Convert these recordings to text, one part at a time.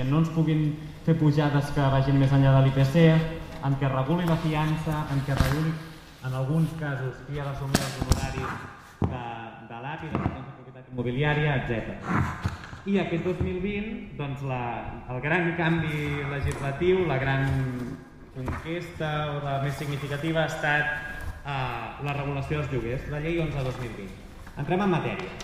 què no ens puguin fer pujades que vagin més enllà de l'IPC, en què reguli la fiança, en què reguli en alguns casos qui ha d'assumir els honoraris de, de l'API, de la propietat immobiliària, etc. I aquest 2020, doncs la, el gran canvi legislatiu, la gran conquesta o la més significativa ha estat eh, la regulació dels lloguers, la llei 11-2020. Entrem en matèria.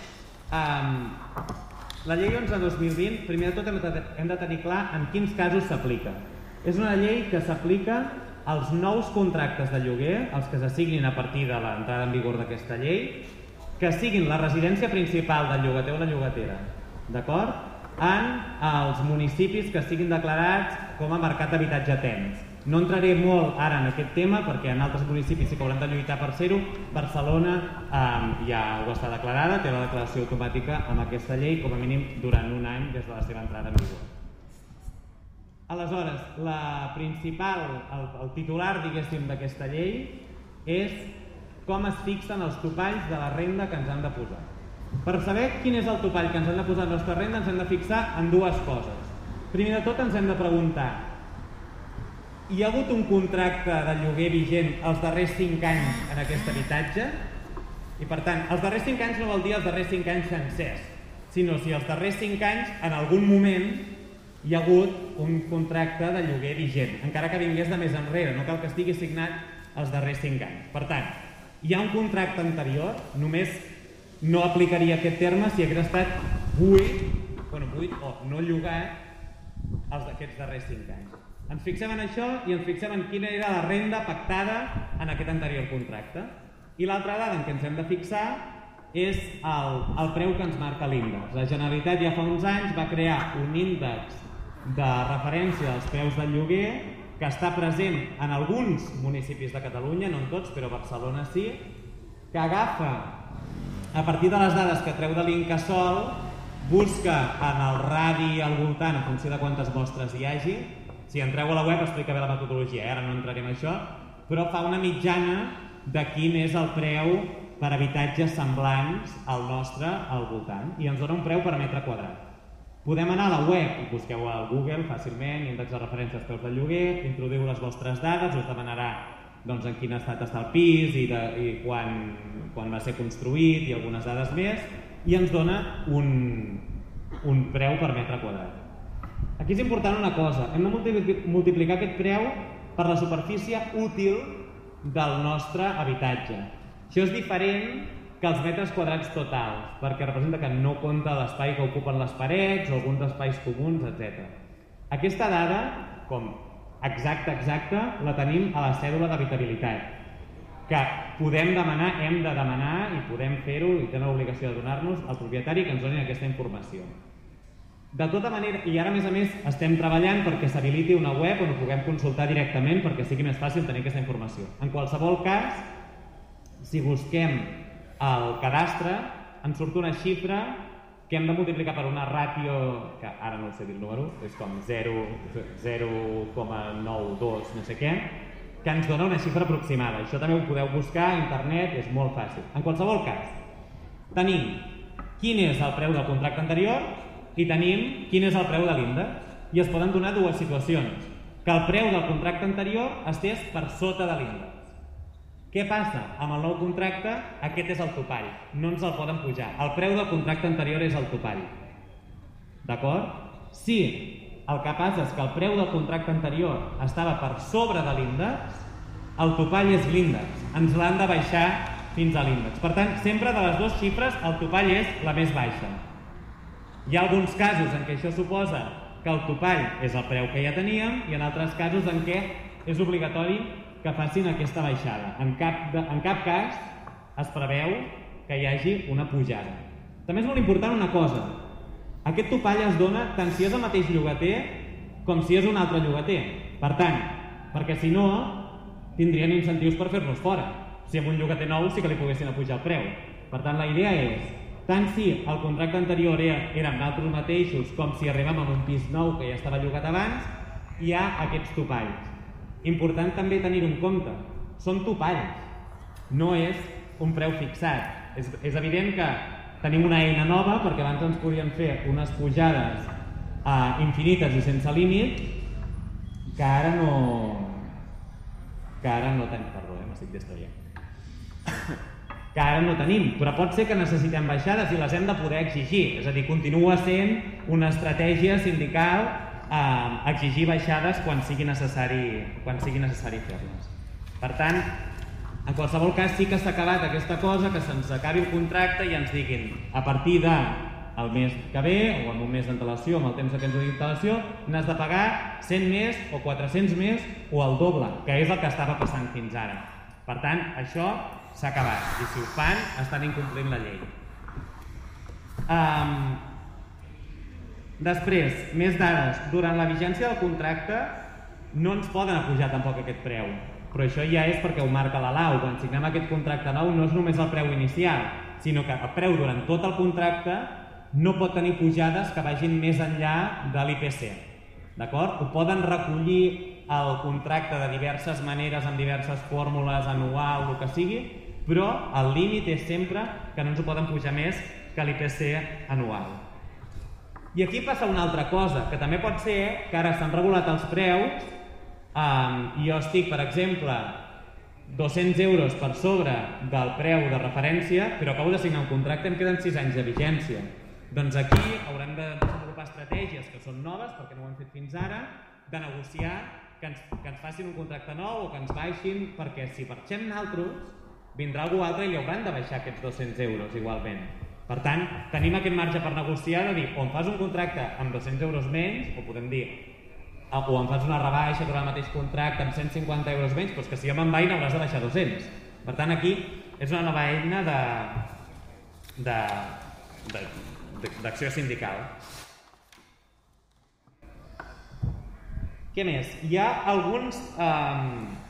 Um, la llei 11-2020, primer de tot hem de, hem de tenir clar en quins casos s'aplica. És una llei que s'aplica als nous contractes de lloguer, els que s'assignin a partir de l'entrada en vigor d'aquesta llei, que siguin la residència principal del llogater o la llogatera, d'acord? En els municipis que siguin declarats com a mercat d'habitatge temps. No entraré molt ara en aquest tema perquè en altres municipis sí que hauran de lluitar per ser-ho. Barcelona eh, ja ho està declarada, té la declaració automàtica amb aquesta llei com a mínim durant un any des de la seva entrada en vigor. Aleshores, la principal, el, el titular, diguéssim, d'aquesta llei és com es fixen els topalls de la renda que ens han de posar. Per saber quin és el topall que ens han de posar a la nostra renda ens hem de fixar en dues coses. Primer de tot ens hem de preguntar hi ha hagut un contracte de lloguer vigent els darrers 5 anys en aquest habitatge? I per tant, els darrers 5 anys no vol dir els darrers 5 anys sencers, sinó si els darrers 5 anys en algun moment hi ha hagut un contracte de lloguer vigent, encara que vingués de més enrere, no cal que estigui signat els darrers 5 anys. Per tant, hi ha un contracte anterior, només no aplicaria aquest terme si hagués estat buit, bueno, buit o no llogat els d'aquests darrers 5 anys. Ens fixem en això i ens fixem en quina era la renda pactada en aquest anterior contracte. I l'altra dada en què ens hem de fixar és el, el preu que ens marca l'índex. La Generalitat ja fa uns anys va crear un índex de referència dels preus del lloguer que està present en alguns municipis de Catalunya, no en tots, però Barcelona sí, que agafa a partir de les dades que treu de l'Incasol, busca en el radi al voltant, en funció de quantes mostres hi hagi, si entreu a la web explica bé la metodologia, eh? ara no entrarem en això, però fa una mitjana de quin és el preu per habitatges semblants al nostre al voltant i ens dona un preu per metre quadrat. Podem anar a la web, busqueu al Google fàcilment, índex de referència als preus del lloguer, introduïu les vostres dades, us demanarà doncs, en quin estat està el pis i, de, i quan, quan va ser construït i algunes dades més, i ens dona un, un preu per metre quadrat. Aquí és important una cosa, hem de multiplicar aquest preu per la superfície útil del nostre habitatge. Això és diferent que els metres quadrats totals, perquè representa que no compta l'espai que ocupen les parets o alguns espais comuns, etc. Aquesta dada, com exacta, exacta, la tenim a la cèdula d'habitabilitat, que podem demanar, hem de demanar i podem fer-ho i tenen l'obligació de donar-nos al propietari que ens donin aquesta informació. De tota manera, i ara a més a més estem treballant perquè s'habiliti una web on ho puguem consultar directament perquè sigui més fàcil tenir aquesta informació. En qualsevol cas, si busquem el cadastre, ens surt una xifra que hem de multiplicar per una ràtio, que ara no sé dir el número, és com 0,92 no sé què, que ens dona una xifra aproximada. Això també ho podeu buscar a internet, és molt fàcil. En qualsevol cas, tenim quin és el preu del contracte anterior, i tenim quin és el preu de l'índex. I es poden donar dues situacions. Que el preu del contracte anterior estés per sota de l'índex. Què passa? Amb el nou contracte, aquest és el topall. No ens el poden pujar. El preu del contracte anterior és el topall. D'acord? Si el que passa és que el preu del contracte anterior estava per sobre de l'índex, el topall és l'índex. Ens l'han de baixar fins a l'índex. Per tant, sempre de les dues xifres, el topall és la més baixa. Hi ha alguns casos en què això suposa que el topall és el preu que ja teníem i en altres casos en què és obligatori que facin aquesta baixada. En cap, de, en cap cas es preveu que hi hagi una pujada. També és molt important una cosa. Aquest topall es dona tant si és el mateix llogater com si és un altre llogater. Per tant, perquè si no, tindrien incentius per fer-los fora. Si amb un llogater nou sí que li poguessin apujar el preu. Per tant, la idea és tant si el contracte anterior era, era amb altres mateixos com si arribem a un pis nou que ja estava llogat abans, hi ha aquests topalls. Important també tenir-ho en compte. Són topalls, no és un preu fixat. És, és evident que tenim una eina nova perquè abans ens podien fer unes pujades uh, infinites i sense límit que ara no que ara no tenim, perdó, eh, m'estic distraient que ara no tenim, però pot ser que necessitem baixades i les hem de poder exigir, és a dir, continua sent una estratègia sindical eh, exigir baixades quan sigui necessari, quan sigui necessari fer-les. Per tant, en qualsevol cas sí que s'ha acabat aquesta cosa, que se'ns acabi el contracte i ens diguin a partir de el mes que ve o amb un mes d'antelació, amb el temps que ens d'antelació, n'has de pagar 100 més o 400 més o el doble, que és el que estava passant fins ara. Per tant, això s'ha acabat i si ho fan estan incomplint la llei. Um, després, més dades. Durant la vigència del contracte no ens poden apujar tampoc aquest preu però això ja és perquè ho marca la LAU. Quan signem aquest contracte nou no és només el preu inicial, sinó que el preu durant tot el contracte no pot tenir pujades que vagin més enllà de l'IPC. D'acord? Ho poden recollir el contracte de diverses maneres, amb diverses fórmules, anual, el que sigui, però el límit és sempre que no ens ho poden pujar més que l'IPC anual. I aquí passa una altra cosa, que també pot ser que ara s'han regulat els preus Um, jo estic, per exemple, 200 euros per sobre del preu de referència, però acabo de signar un contracte i em queden 6 anys de vigència. Doncs aquí haurem de desenvolupar estratègies que són noves, perquè no ho hem fet fins ara, de negociar que ens, que ens facin un contracte nou o que ens baixin, perquè si marxem naltros, vindrà algú altre i li hauran de baixar aquests 200 euros igualment. Per tant, tenim aquest marge per negociar de dir, o em fas un contracte amb 200 euros menys, o podem dir, o em fas una rebaixa per al mateix contracte amb 150 euros menys, doncs que si jo me'n vaig n'hauràs de baixar 200. Per tant, aquí és una nova eina d'acció sindical. Què més? Hi ha alguns... Eh,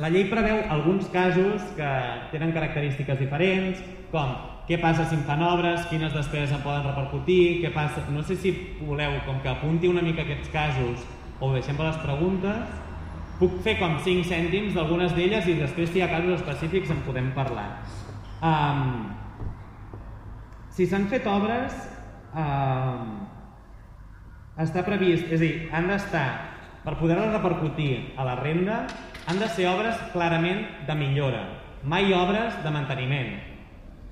la llei preveu alguns casos que tenen característiques diferents, com què passa si fan obres, quines despeses em poden repercutir, què passa... No sé si voleu, com que apunti una mica aquests casos o deixem per les preguntes, puc fer com 5 cèntims d'algunes d'elles i després si hi ha casos específics en podem parlar. Um, si s'han fet obres, um, està previst, és a dir, han d'estar, per poder-les repercutir a la renda, han de ser obres clarament de millora, mai obres de manteniment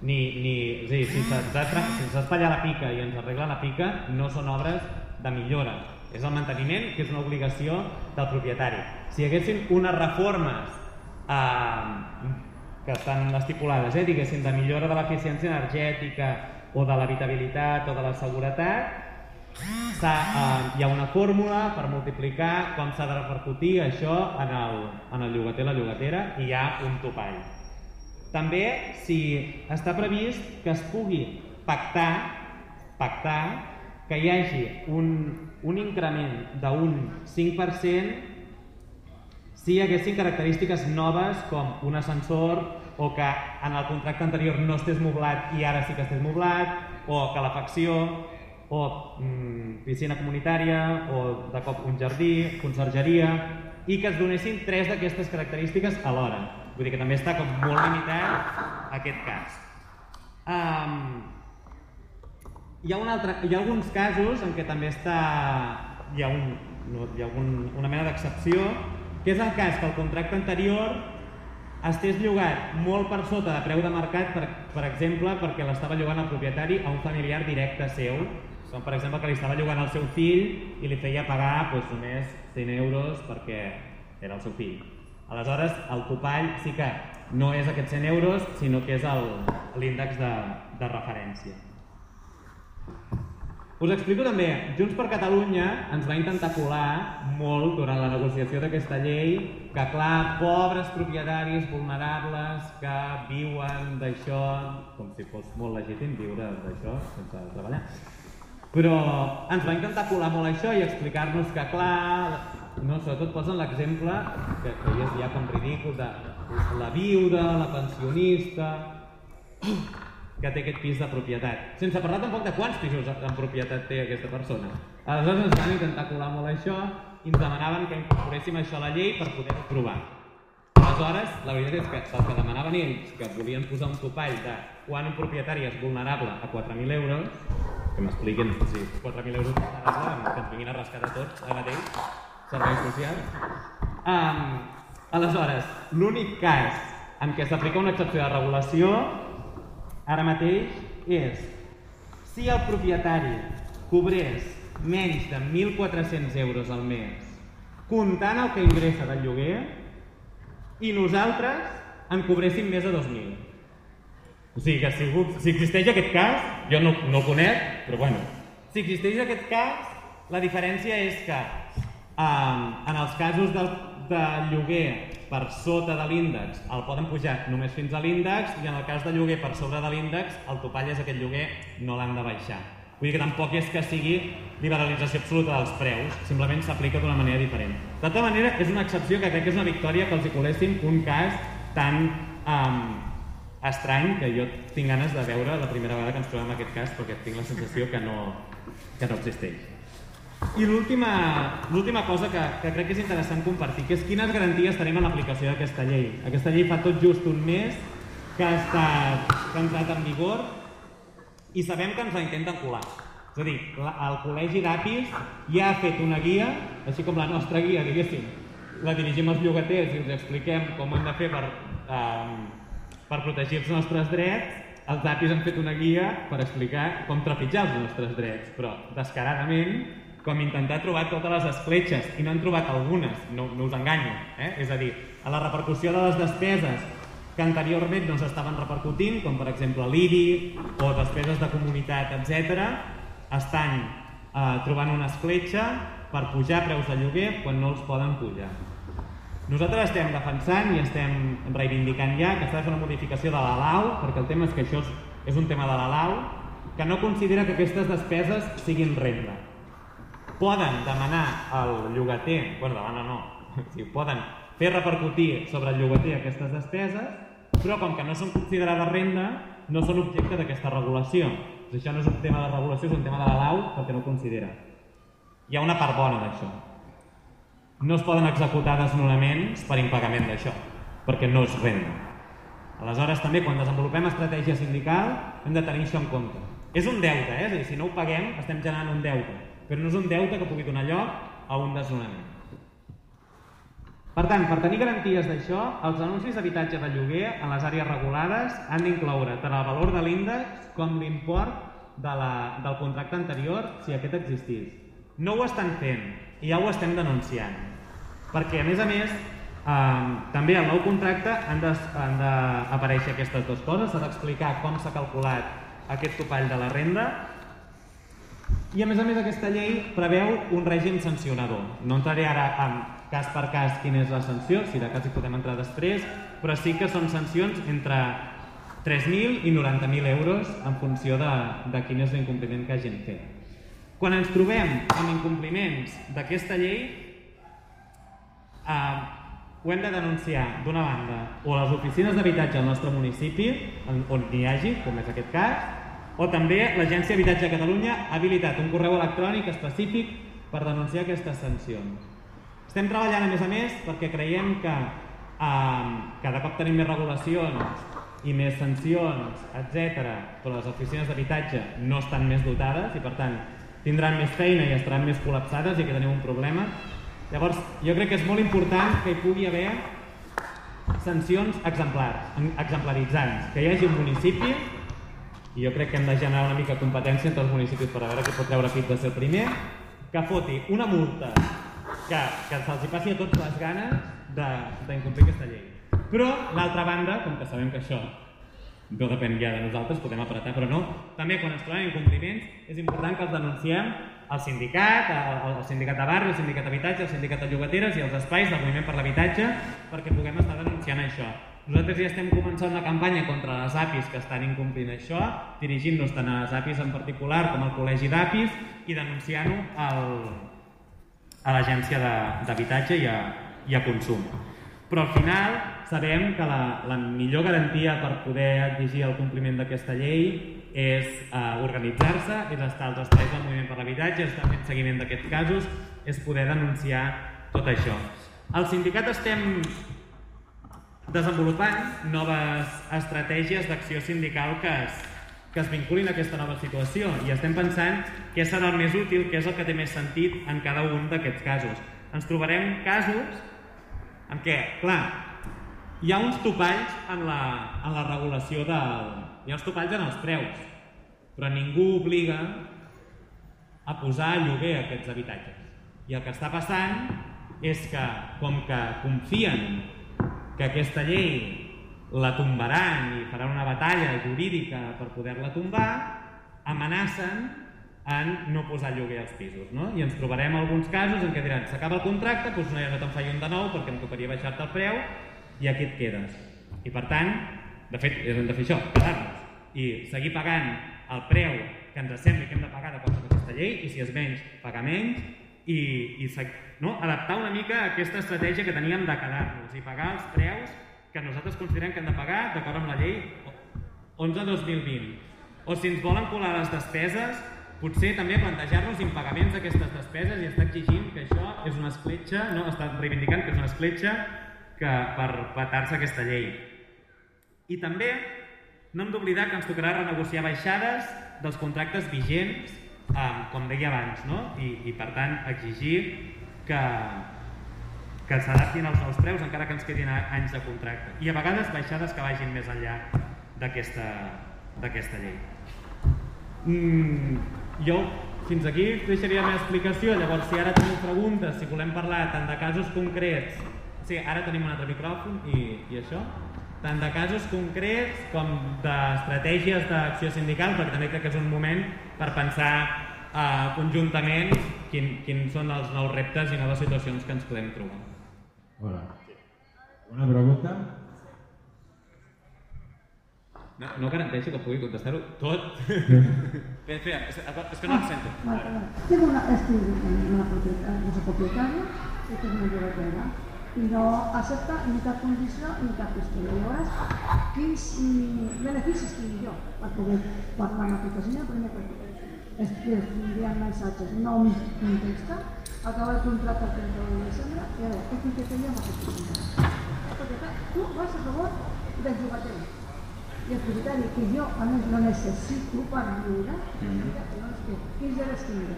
ni, ni, és dir, si se'ns espatllat la pica i ens arregla la pica, no són obres de millora. És el manteniment, que és una obligació del propietari. Si hi haguessin unes reformes eh, que estan estipulades, eh, diguéssim, de millora de l'eficiència energètica o de l'habitabilitat o de la seguretat, eh, hi ha una fórmula per multiplicar com s'ha de repercutir això en el, en el llogater la llogatera i hi ha un topall. També, si està previst que es pugui pactar, pactar que hi hagi un, un increment d'un 5% si hi haguessin característiques noves com un ascensor o que en el contracte anterior no estés moblat i ara sí que estés moblat o calefacció o mm, piscina comunitària o de cop un jardí, consergeria i que es donessin tres d'aquestes característiques alhora. Vull dir que també està com molt limitat aquest cas. Um, hi ha, un altre, hi ha alguns casos en què també està, hi ha, un, no, hi ha un, una mena d'excepció, que és el cas que el contracte anterior estés llogat molt per sota de preu de mercat, per, per exemple, perquè l'estava llogant el propietari a un familiar directe seu, com per exemple que li estava llogant al seu fill i li feia pagar doncs, només 100 euros perquè era el seu fill. Aleshores, el topall sí que no és aquests 100 euros, sinó que és l'índex de, de referència. Us explico també, Junts per Catalunya ens va intentar colar molt durant la negociació d'aquesta llei que, clar, pobres propietaris vulnerables que viuen d'això, com si fos molt legítim viure d'això sense treballar, però ens va intentar colar molt això i explicar-nos que, clar, no, sobretot posen l'exemple que, que ja és ja com ridícul de la viuda, la pensionista que té aquest pis de propietat. Sense parlar tampoc de quants pisos en propietat té aquesta persona. Aleshores ens van intentar colar molt això i ens demanaven que incorporéssim això a la llei per poder-ho provar aleshores la veritat és que el que demanaven ells que volien posar un topall de quan un propietari és vulnerable a 4.000 euros que m'expliquin si 4.000 euros que ens vinguin a rescatar tots ara mateix, serveis socials. Um, aleshores, l'únic cas en què s'aplica una excepció de regulació ara mateix és si el propietari cobrés menys de 1.400 euros al mes comptant el que ingressa del lloguer i nosaltres en cobréssim més de 2.000. O sigui que si, si existeix aquest cas, jo no, no el conec, però bueno, si existeix aquest cas, la diferència és que eh, en els casos del, de lloguer per sota de l'índex el poden pujar només fins a l'índex i en el cas de lloguer per sobre de l'índex el topall és aquest lloguer no l'han de baixar. Vull dir que tampoc és que sigui liberalització absoluta dels preus, simplement s'aplica d'una manera diferent. De tota manera, és una excepció que crec que és una victòria que els hi colessin un cas tan um, estrany que jo tinc ganes de veure la primera vegada que ens trobem aquest cas perquè tinc la sensació que no, que no existeix. I l'última cosa que, que crec que és interessant compartir, que és quines garanties tenim en l'aplicació d'aquesta llei. Aquesta llei fa tot just un mes que ha, estat, que ha entrat en vigor i sabem que ens la intenten colar. És a dir, el Col·legi d'APIs ja ha fet una guia, així com la nostra guia, diguéssim, la dirigim als llogaters i els expliquem com hem de fer per, eh, per protegir els nostres drets, els APIs han fet una guia per explicar com trepitjar els nostres drets, però descaradament, com intentar trobar totes les escletxes, i no han trobat algunes, no, no us enganyo, eh? és a dir, a la repercussió de les despeses que anteriorment no s'estaven repercutint, com per exemple l'IBI o despeses de comunitat, etc, estan eh, trobant una escletxa per pujar preus de lloguer quan no els poden pujar. Nosaltres estem defensant i estem reivindicant ja que s'ha de fer una modificació de la LAU, perquè el tema és que això és un tema de la LAU, que no considera que aquestes despeses siguin renda. Poden demanar al llogater, bueno, demanar no, si poden fer repercutir sobre el llogater aquestes despeses, però com que no són considerades renda, no són objecte d'aquesta regulació. Això no és un tema de regulació, és un tema de la lau perquè no ho considera. Hi ha una part bona d'això. No es poden executar desnonaments per impagament d'això, perquè no és renda. Aleshores, també, quan desenvolupem estratègia sindical, hem de tenir això en compte. És un deute, eh? és a dir, si no ho paguem, estem generant un deute, però no és un deute que pugui donar lloc a un desnonament. Per tant, per tenir garanties d'això, els anuncis d'habitatge de lloguer en les àrees regulades han d'incloure tant el valor de l'índex com l'import de la, del contracte anterior si aquest existís. No ho estan fent i ja ho estem denunciant. Perquè, a més a més, eh, també al nou contracte han d'aparèixer aquestes dues coses. S'ha d'explicar com s'ha calculat aquest topall de la renda i, a més a més, aquesta llei preveu un règim sancionador. No entraré ara en cas per cas quina és la sanció, si de cas hi podem entrar després, però sí que són sancions entre 3.000 i 90.000 euros en funció de, de quin és l'incompliment que hagin fet. Quan ens trobem amb incompliments d'aquesta llei, eh, ho hem de denunciar d'una banda o a les oficines d'habitatge al nostre municipi, on n'hi hagi, com és aquest cas, o també l'Agència d'Habitatge de Catalunya ha habilitat un correu electrònic específic per denunciar aquestes sancions. Estem treballant, a més a més, perquè creiem que eh, cada cop tenim més regulacions i més sancions, etc. però les oficines d'habitatge no estan més dotades i, per tant, tindran més feina i estaran més col·lapsades i que tenim un problema. Llavors, jo crec que és molt important que hi pugui haver sancions exemplars, exemplaritzants, que hi hagi un municipi, i jo crec que hem de generar una mica competència entre els municipis per a veure qui pot treure pit de ser el primer, que foti una multa que, que se'ls passi a tots les ganes d'incomplir aquesta llei. Però, d'altra banda, com que sabem que això no depèn ja de nosaltres, podem apretar, però no, també quan ens trobem incompliments és important que els denunciem al sindicat, al, al sindicat de barri, al sindicat d'habitatge, al sindicat de llogateres i als espais del moviment per l'habitatge perquè puguem estar denunciant això. Nosaltres ja estem començant una campanya contra les APIs que estan incomplint això, dirigint-nos tant a les APIs en particular com al col·legi d'APIs i denunciant-ho a l'agència d'habitatge i, a, i a consum. Però al final sabem que la, la millor garantia per poder exigir el compliment d'aquesta llei és eh, organitzar-se, és estar als espais del moviment per l'habitatge, estar fent seguiment d'aquests casos, és poder denunciar tot això. Al sindicat estem desenvolupant noves estratègies d'acció sindical que es, que es vinculin a aquesta nova situació i estem pensant què serà el més útil, què és el que té més sentit en cada un d'aquests casos. Ens trobarem casos en què, clar, hi ha uns topalls en la, en la regulació del... Hi ha uns topalls en els preus, però ningú obliga a posar a lloguer aquests habitatges. I el que està passant és que, com que confien que aquesta llei la tombaran i faran una batalla jurídica per poder-la tombar, amenacen en no posar lloguer als pisos. No? I ens trobarem alguns casos en què diran s'acaba el contracte, doncs no, ja no te'n faig un de nou perquè em tocaria baixar-te el preu i aquí et quedes. I per tant, de fet, hem de fer això, quedar-nos i seguir pagant el preu que ens sembli que hem de pagar d'acord amb aquesta llei i si és menys, pagar menys i, i no? adaptar una mica aquesta estratègia que teníem de quedar-nos i pagar els preus que nosaltres considerem que hem de pagar d'acord amb la llei 11-2020. O si ens volen colar les despeses, potser també plantejar-nos impagaments d'aquestes despeses i estar exigint que això és una escletxa, no? està reivindicant que és una escletxa que per patar-se aquesta llei. I també no hem d'oblidar que ens tocarà renegociar baixades dels contractes vigents, eh, com deia abans, no? I, i per tant exigir que, que s'adaptin als nous preus encara que ens quedin anys de contracte. I a vegades baixades que vagin més enllà d'aquesta llei. Mm, jo fins aquí deixaria la meva explicació, llavors si ara teniu preguntes, si volem parlar tant de casos concrets Sí, ara tenim un altre micròfon i, i això. Tant de casos concrets com d'estratègies d'acció sindical, perquè també crec que és un moment per pensar eh, conjuntament quin, quins són els nous reptes i noves situacions que ens podem trobar. Hola. Una pregunta? No, no garanteixo que pugui contestar-ho tot. Bé, bé, és, és que no em sento. Vale, Tengo una, estoy en una propietaria, una propietaria, esta es una llogatera, i no accepta ni cap condició ni cap qüestió. Llavors, quins mm, beneficis tinc jo per poder parlar amb aquesta senyora? Primer que es, es envien missatges, no em contesta, acaba el contracte el 31 de desembre i a veure, què tinc que fer jo amb aquesta senyora? Perquè tu vas a favor del llogater i el propietari que jo a més no necessito per viure, mm -hmm. doncs, quins drets tindré?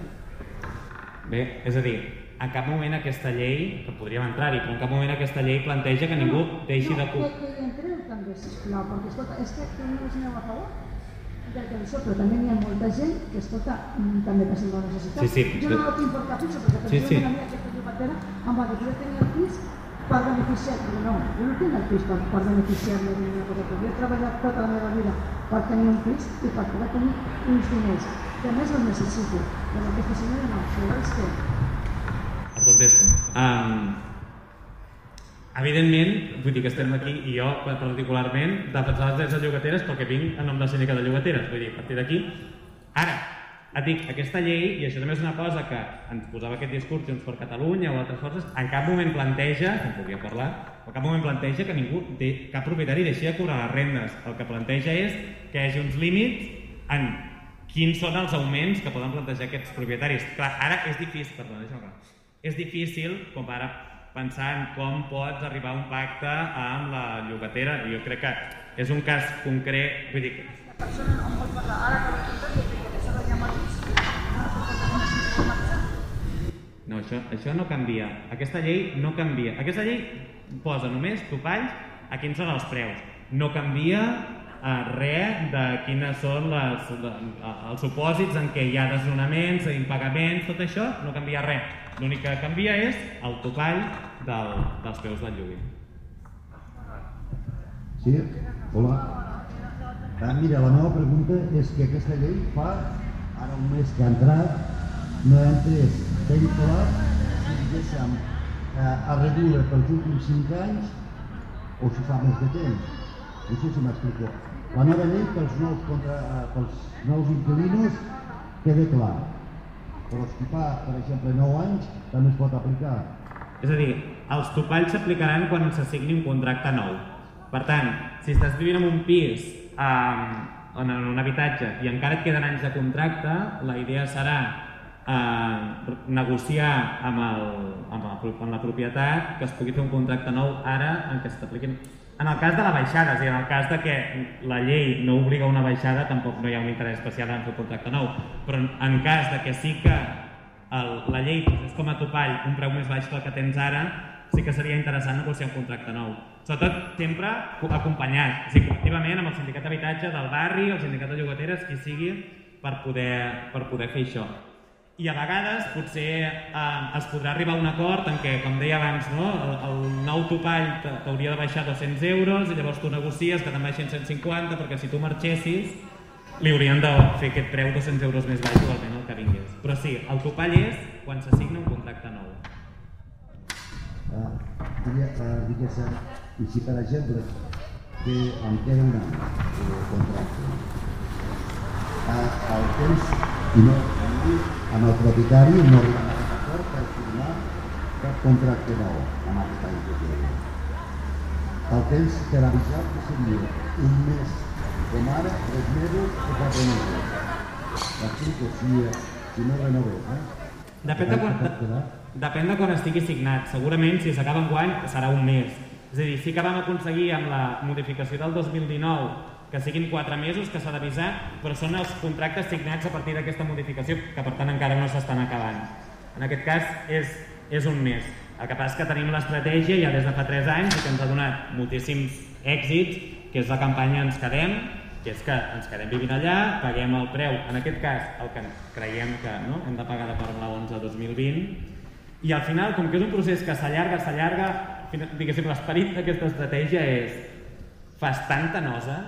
Bé, és a dir, en cap moment aquesta llei, que podríem entrar-hi, però en cap moment aquesta llei planteja que ningú deixi no, de... No, que, que entreu també, sisplau, perquè escolta, és que no us aneu a favor del televisor, però també hi ha molta gent que, escolta, mm, també passa la necessitat. Sí, sí. Jo no tinc per caputxo, perquè per sí, sí. a mi aquesta llogatera em va dir que jo tenia el pis per beneficiar-me. No, jo no tinc el pis per, per beneficiar-me d'una cosa, però jo he treballat tota la meva vida per tenir un pis i per poder tenir uns diners, que a més els necessito. Però aquesta senyora no, això és que. Um, evidentment, vull dir que estem aquí i jo particularment defensar les drets de llogateres perquè vinc en nom de la síndica de llogateres, vull dir, a partir d'aquí. Ara, et dic, aquesta llei, i això també és una cosa que ens posava aquest discurs Junts per Catalunya o altres forces, en cap moment planteja, en podria parlar, en cap moment planteja que ningú, de, cap propietari deixi de cobrar les rendes. El que planteja és que hi hagi uns límits en quins són els augments que poden plantejar aquests propietaris. Clar, ara és difícil, perdó, deixa'm clar és difícil com ara pensar en com pots arribar a un pacte amb la llogatera. Jo crec que és un cas concret, vull dir persona no parlar, ara que no, això, això no canvia. Aquesta llei no canvia. Aquesta llei posa només topalls a quins són els preus. No canvia res de quines són les, de, els supòsits en què hi ha desnonaments, impagaments, tot això no canvia res. L'únic que canvia és el topall del, dels preus del lloguer. Sí? Hola. Ah, mira, la meva pregunta és que aquesta llei fa ara un mes que ha entrat no entès ben clar si diguéssim eh, a regular pels últims 5 anys o si fa més de temps. No sé si m'explico. La nova llei pels nous, contra, eh, pels nous inquilinos queda clar però si fa, per exemple, 9 anys, també es pot aplicar. És a dir, els topalls s'aplicaran quan s'assigni un contracte nou. Per tant, si estàs vivint en un pis, eh, en un habitatge, i encara et queden anys de contracte, la idea serà eh, negociar amb, el, amb, el, amb la propietat que es pugui fer un contracte nou ara en què s'apliquin en el cas de la baixada, és a dir, en el cas de que la llei no obliga una baixada, tampoc no hi ha un interès especial en fer un contracte nou. Però en, cas de que sí que el, la llei és com a topall un preu més baix que el que tens ara, sí que seria interessant negociar un contracte nou. Sobretot sempre acompanyat, o sigui, col·lectivament amb el sindicat d'habitatge del barri, el sindicat de llogateres, qui sigui, per poder, per poder fer això i a vegades potser eh, es podrà arribar a un acord en què, com deia abans, no, el, el nou topall t'hauria de baixar 200 euros i llavors tu negocies que te'n baixin 150 perquè si tu marxessis li haurien de fer aquest preu 200 euros més baix igualment el que vingués. Però sí, el topall és quan s'assigna un contracte nou. Ah, diria, ah, diguéssim, i si per exemple que em queda un de contracte, ah, el temps no, amb el propietari no arriben a cap acord per firmar cap contracte nou amb aquest any que queda. El temps per avisar que seria un mes com ara, tres mesos o quatre mesos. M'explico, si, si no renovés, eh? Depèn de, quan, depèn de quan estigui signat. Segurament, si s'acaba en guany, serà un mes. És a dir, sí que vam aconseguir amb la modificació del 2019 que siguin quatre mesos que s'ha d'avisar, però són els contractes signats a partir d'aquesta modificació, que per tant encara no s'estan acabant. En aquest cas és, és un mes. El que passa és que tenim l'estratègia ja des de fa 3 anys i que ens ha donat moltíssims èxits, que és la campanya Ens quedem, que és que ens quedem vivint allà, paguem el preu, en aquest cas el que creiem que no, hem de pagar de per la 11 2020, i al final, com que és un procés que s'allarga, s'allarga, diguéssim, l'esperit d'aquesta estratègia és fas tanta nosa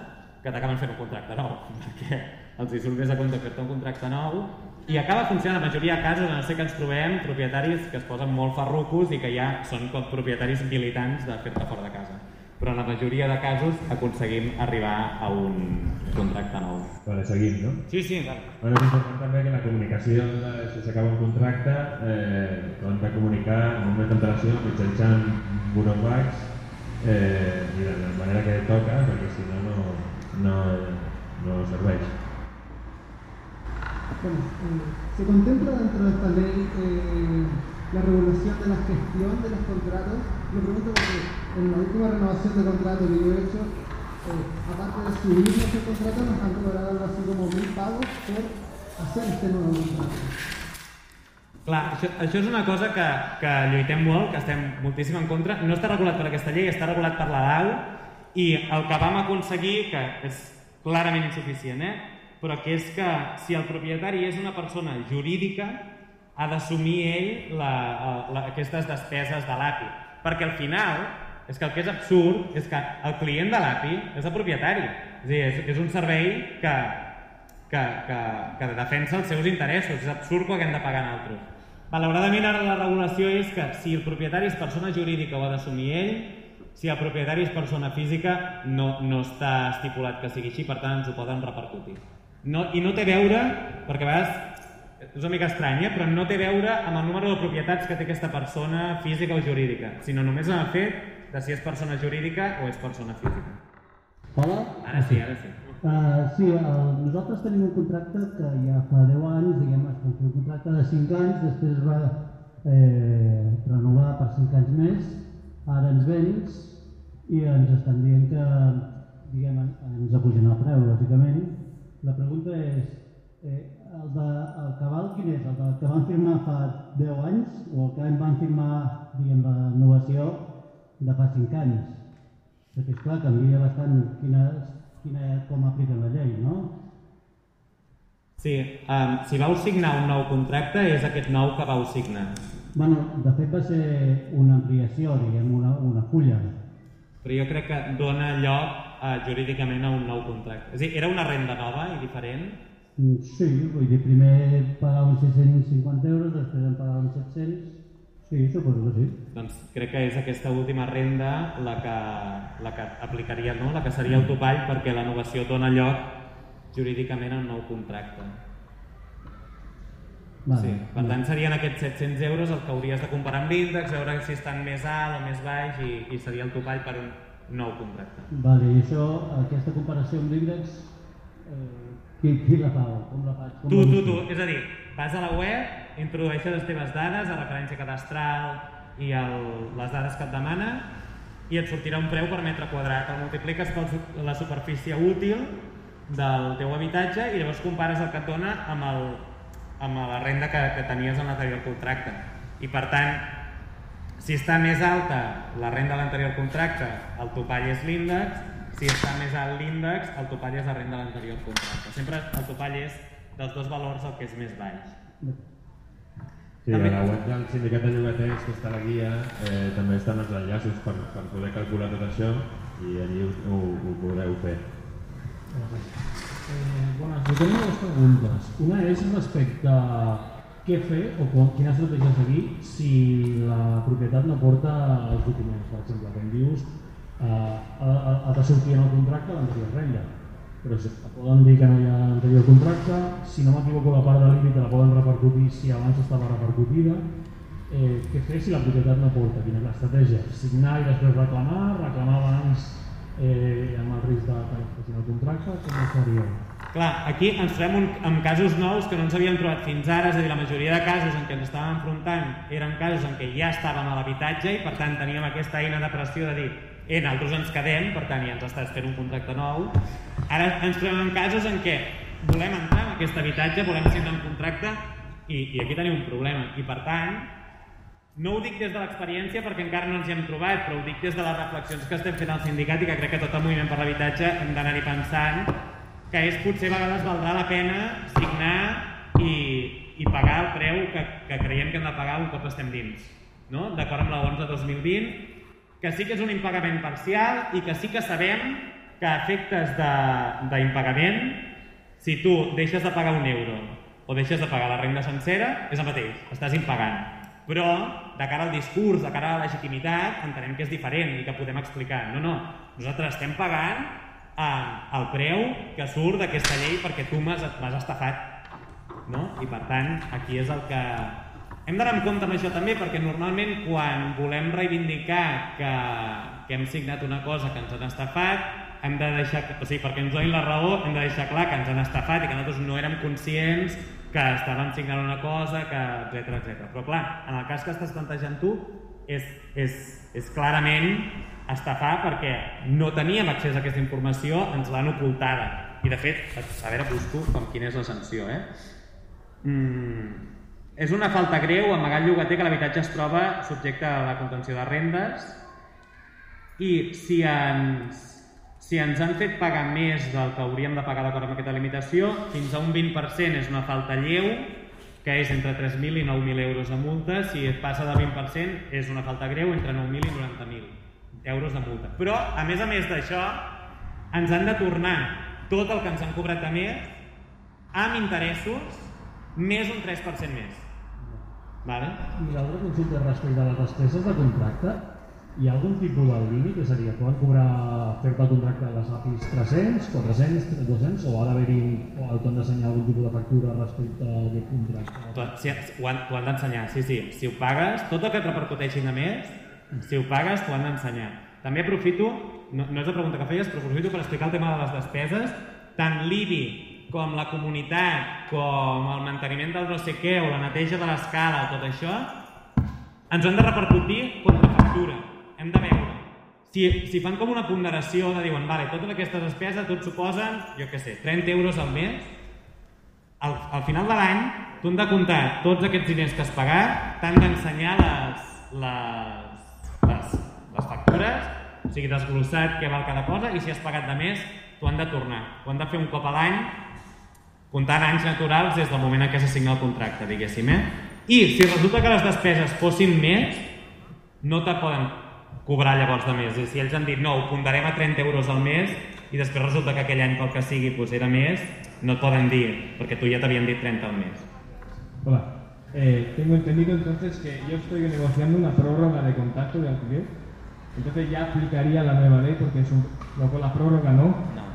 que t'acaben fent un contracte nou, perquè els hi surt més a compte fer-te un contracte nou i acaba funcionant la majoria de casos, a ser que ens trobem propietaris que es posen molt farrucos i que ja són com propietaris militants de fer-te fora de casa. Però en la majoria de casos aconseguim arribar a un contracte nou. Vale, seguim, no? Sí, sí, clar. Bueno, és important també que la comunicació, de, si s'acaba un contracte, eh, hem de comunicar amb un mes d'antelació mitjançant burofax eh, i de la manera que toca, perquè si no, no, no, no serveix. Bueno, eh, se contempla dentro de esta ley eh, la regulación de la gestión de los contratos. Lo pregunto porque en la última renovación de contrato que yo he hecho, eh, aparte de subir nuestro contrato, nos han cobrado algo así como mil pagos por hacer este nuevo contrato. Clar, això, això és una cosa que, que lluitem molt, que estem moltíssim en contra. No està regulat per aquesta llei, està regulat per la DAU, i el que vam aconseguir, que és clarament insuficient, eh? però que és que si el propietari és una persona jurídica, ha d'assumir ell la, la, aquestes despeses de l'API. Perquè al final, és que el que és absurd és que el client de l'API és el propietari. És, dir, és, és un servei que, que, que, que defensa els seus interessos. És absurd que haguem de pagar altres. Malauradament ara la regulació és que si el propietari és persona jurídica ho ha d'assumir ell, si el propietari és persona física, no, no està estipulat que sigui així, per tant ens ho poden repercutir. No, I no té a veure, perquè a vegades és una mica estrany, eh? però no té a veure amb el número de propietats que té aquesta persona física o jurídica, sinó només amb el fet de si és persona jurídica o és persona física. Hola? Ara sí, ara sí. Uh, sí, uh, nosaltres tenim un contracte que ja fa 10 anys, diguem, es un contracte de 5 anys, després es va eh, renovar per 5 anys més, ara ens vens i ens estan dient que diguem, ens apugen el preu, lògicament. La pregunta és, eh, el, de, el cabal quin és? El de, que van firmar fa 10 anys o el que van firmar diguem, la innovació de fa 5 anys? Perquè, esclar, canvia bastant quina, quina, com apliquen la llei, no? Sí, um, si vau signar un nou contracte, és aquest nou que vau signar. Bueno, de fet va ser una ampliació, diguem, una, una fulla. Però jo crec que dona lloc uh, jurídicament a un nou contracte. És a dir, era una renda nova i diferent? Mm, sí, vull dir, primer pagàvem 650 euros, després en pagàvem 700, sí, suposo que sí. Doncs crec que és aquesta última renda la que, la que aplicaria, no? la que seria el topall perquè la novació dona lloc jurídicament a un nou contracte. Vale. Sí. Per tant, serien aquests 700 euros el que hauries de comparar amb l'índex, veure si estan més alt o més baix i, i seria el topall per un nou contracte. Vale, i això, aquesta comparació amb l'índex, eh, qui, qui la fa? Com la faig? Com Tu, la tu, tu. És a dir, vas a la web, introdueixes les teves dades, a referència cadastral i el, les dades que et demana, i et sortirà un preu per metre quadrat. El multipliques per la superfície útil del teu habitatge i llavors compares el que et dona amb, el, amb la renda que, que tenies en l'anterior contracte. I per tant, si està més alta la renda de l'anterior contracte, el topall és l'índex, si està més alt l'índex, el topall és la renda de l'anterior contracte. Sempre el topall és dels dos valors el que és més baix. Sí, a la web del sindicat de llogaters, que està a la guia, eh, també estan els enllaços per, per poder calcular tot això i allí ho, ho, ho podreu fer. Eh, bones, jo tenia dues preguntes. Una és respecte a què fer o com, quina estratègia seguir si la propietat no porta els documents. Per exemple, em dius eh, ha, de sortir en el contracte l'anterior renda però si poden dir que no hi ha anterior contracte, si no m'equivoco la part de límit la poden repercutir si abans estava repercutida, eh, què fer si la propietat no porta, quina és l'estratègia? Signar i després reclamar, reclamar abans eh, amb el risc de no facin el contracte, com ho faríeu? Clar, aquí ens trobem un, amb casos nous que no ens havíem trobat fins ara, és a dir, la majoria de casos en què ens estàvem enfrontant eren casos en què ja estàvem a l'habitatge i per tant teníem aquesta eina de pressió de dir eh, nosaltres ens quedem, per tant ja ens estàs fent un contracte nou. Ara ens trobem en casos en què volem entrar en aquest habitatge, volem signar un contracte i, i aquí tenim un problema. I per tant, no ho dic des de l'experiència perquè encara no ens hi hem trobat, però ho dic des de les reflexions que estem fent al sindicat i que crec que tot el moviment per l'habitatge hem d'anar-hi pensant que és potser a vegades valdrà la pena signar i, i pagar el preu que, que creiem que hem de pagar un cop estem dins. No? D'acord amb la 11 2020, que sí que és un impagament parcial i que sí que sabem que a efectes d'impagament, si tu deixes de pagar un euro o deixes de pagar la renda sencera, és el mateix, estàs impagant. Però, de cara al discurs, de cara a la legitimitat, entenem que és diferent i que podem explicar. No, no, nosaltres estem pagant eh, el preu que surt d'aquesta llei perquè tu m'has estafat. No? I per tant, aquí és el que hem d'anar en compte amb això també perquè normalment quan volem reivindicar que, que hem signat una cosa que ens han estafat, hem de deixar, o sigui, perquè ens donin la raó, hem de deixar clar que ens han estafat i que nosaltres no érem conscients que estàvem signant una cosa, que etc etc. Però clar, en el cas que estàs plantejant tu, és, és, és clarament estafar perquè no teníem accés a aquesta informació, ens l'han ocultada. I de fet, a veure, busco com quina és la sanció, eh? Mm, és una falta greu amagar el llogater que l'habitatge es troba subjecte a la contenció de rendes i si ens, si ens han fet pagar més del que hauríem de pagar d'acord amb aquesta limitació, fins a un 20% és una falta lleu, que és entre 3.000 i 9.000 euros de multa, si es passa del 20% és una falta greu entre 9.000 i 90.000 euros de multa. Però, a més a més d'això, ens han de tornar tot el que ens han cobrat a més amb interessos més un 3% més. Vale? I l'altra consulta respecte a les despeses de contracte, hi ha algun tipus de límit? És a dir, poden cobrar fer-te el contracte de les APIs 300, 400, 200 o ha d'haver-hi o t'han d'ensenyar algun tipus de factura respecte a aquest contracte? Sí, ho han, han d'ensenyar, sí, sí. Si ho pagues, tot el que et repercuteixi a més, si ho pagues, t'ho han d'ensenyar. També aprofito, no, no és la pregunta que feies, però aprofito per explicar el tema de les despeses. Tant l'IBI com la comunitat, com el manteniment del no sé què, o la neteja de l'escala, tot això, ens han de repercutir contra factura. Hem de veure. Si, si fan com una ponderació de diuen, vale, totes aquestes despeses tot suposen, jo què sé, 30 euros al mes, al, al final de l'any tu han de comptar tots aquests diners que has pagat, t'han d'ensenyar les, les, les, les factures, o sigui, desglossat què val cada cosa, i si has pagat de més, t'ho han de tornar. Ho han de fer un cop a l'any comptant anys naturals des del moment en què s'assigna el contracte, diguéssim. Eh? I si resulta que les despeses fossin més, no te poden cobrar llavors de més. I si ells han dit no, ho ponderem a 30 euros al mes i després resulta que aquell any pel que sigui pues, era més, no et poden dir, perquè tu ja t'havien dit 30 al mes. Hola, eh, tengo entendido entonces que yo estoy negociando una prórroga de contacto de alquiler, entonces ya aplicaría la nueva ley porque es un, con la prórroga no. No.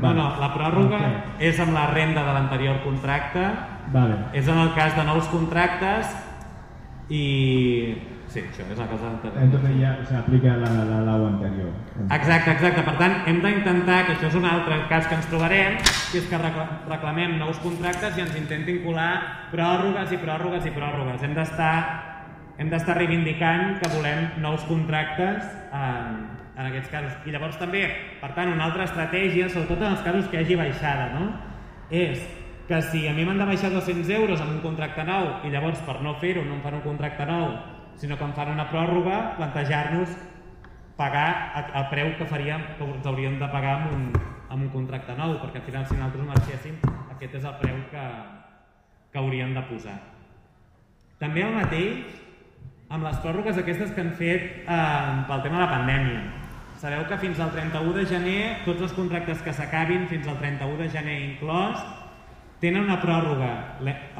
No, no, la pròrroga okay. és amb la renda de l'anterior contracte, vale. és en el cas de nous contractes i... Sí, això és el cas anterior. Entonces ya se aplica la, la, la anterior. Exacte, exacte. Per tant, hem d'intentar, que això és un altre cas que ens trobarem, que és que reclamem nous contractes i ens intentin colar pròrrogues i pròrrogues i pròrrogues. Hem d'estar hem d'estar reivindicant que volem nous contractes en, en aquests casos. I llavors també, per tant, una altra estratègia, sobretot en els casos que hi hagi baixada, no? és que si a mi m'han de baixar 200 euros amb un contracte nou i llavors per no fer-ho no em fan un contracte nou, sinó em fan una pròrroga, plantejar-nos pagar el preu que faríem, que ens hauríem de pagar amb un, amb un contracte nou, perquè al final si nosaltres marxéssim, aquest és el preu que, que hauríem de posar. També el mateix amb les pròrrogues aquestes que han fet eh, pel tema de la pandèmia. Sabeu que fins al 31 de gener tots els contractes que s'acabin fins al 31 de gener inclòs tenen una pròrroga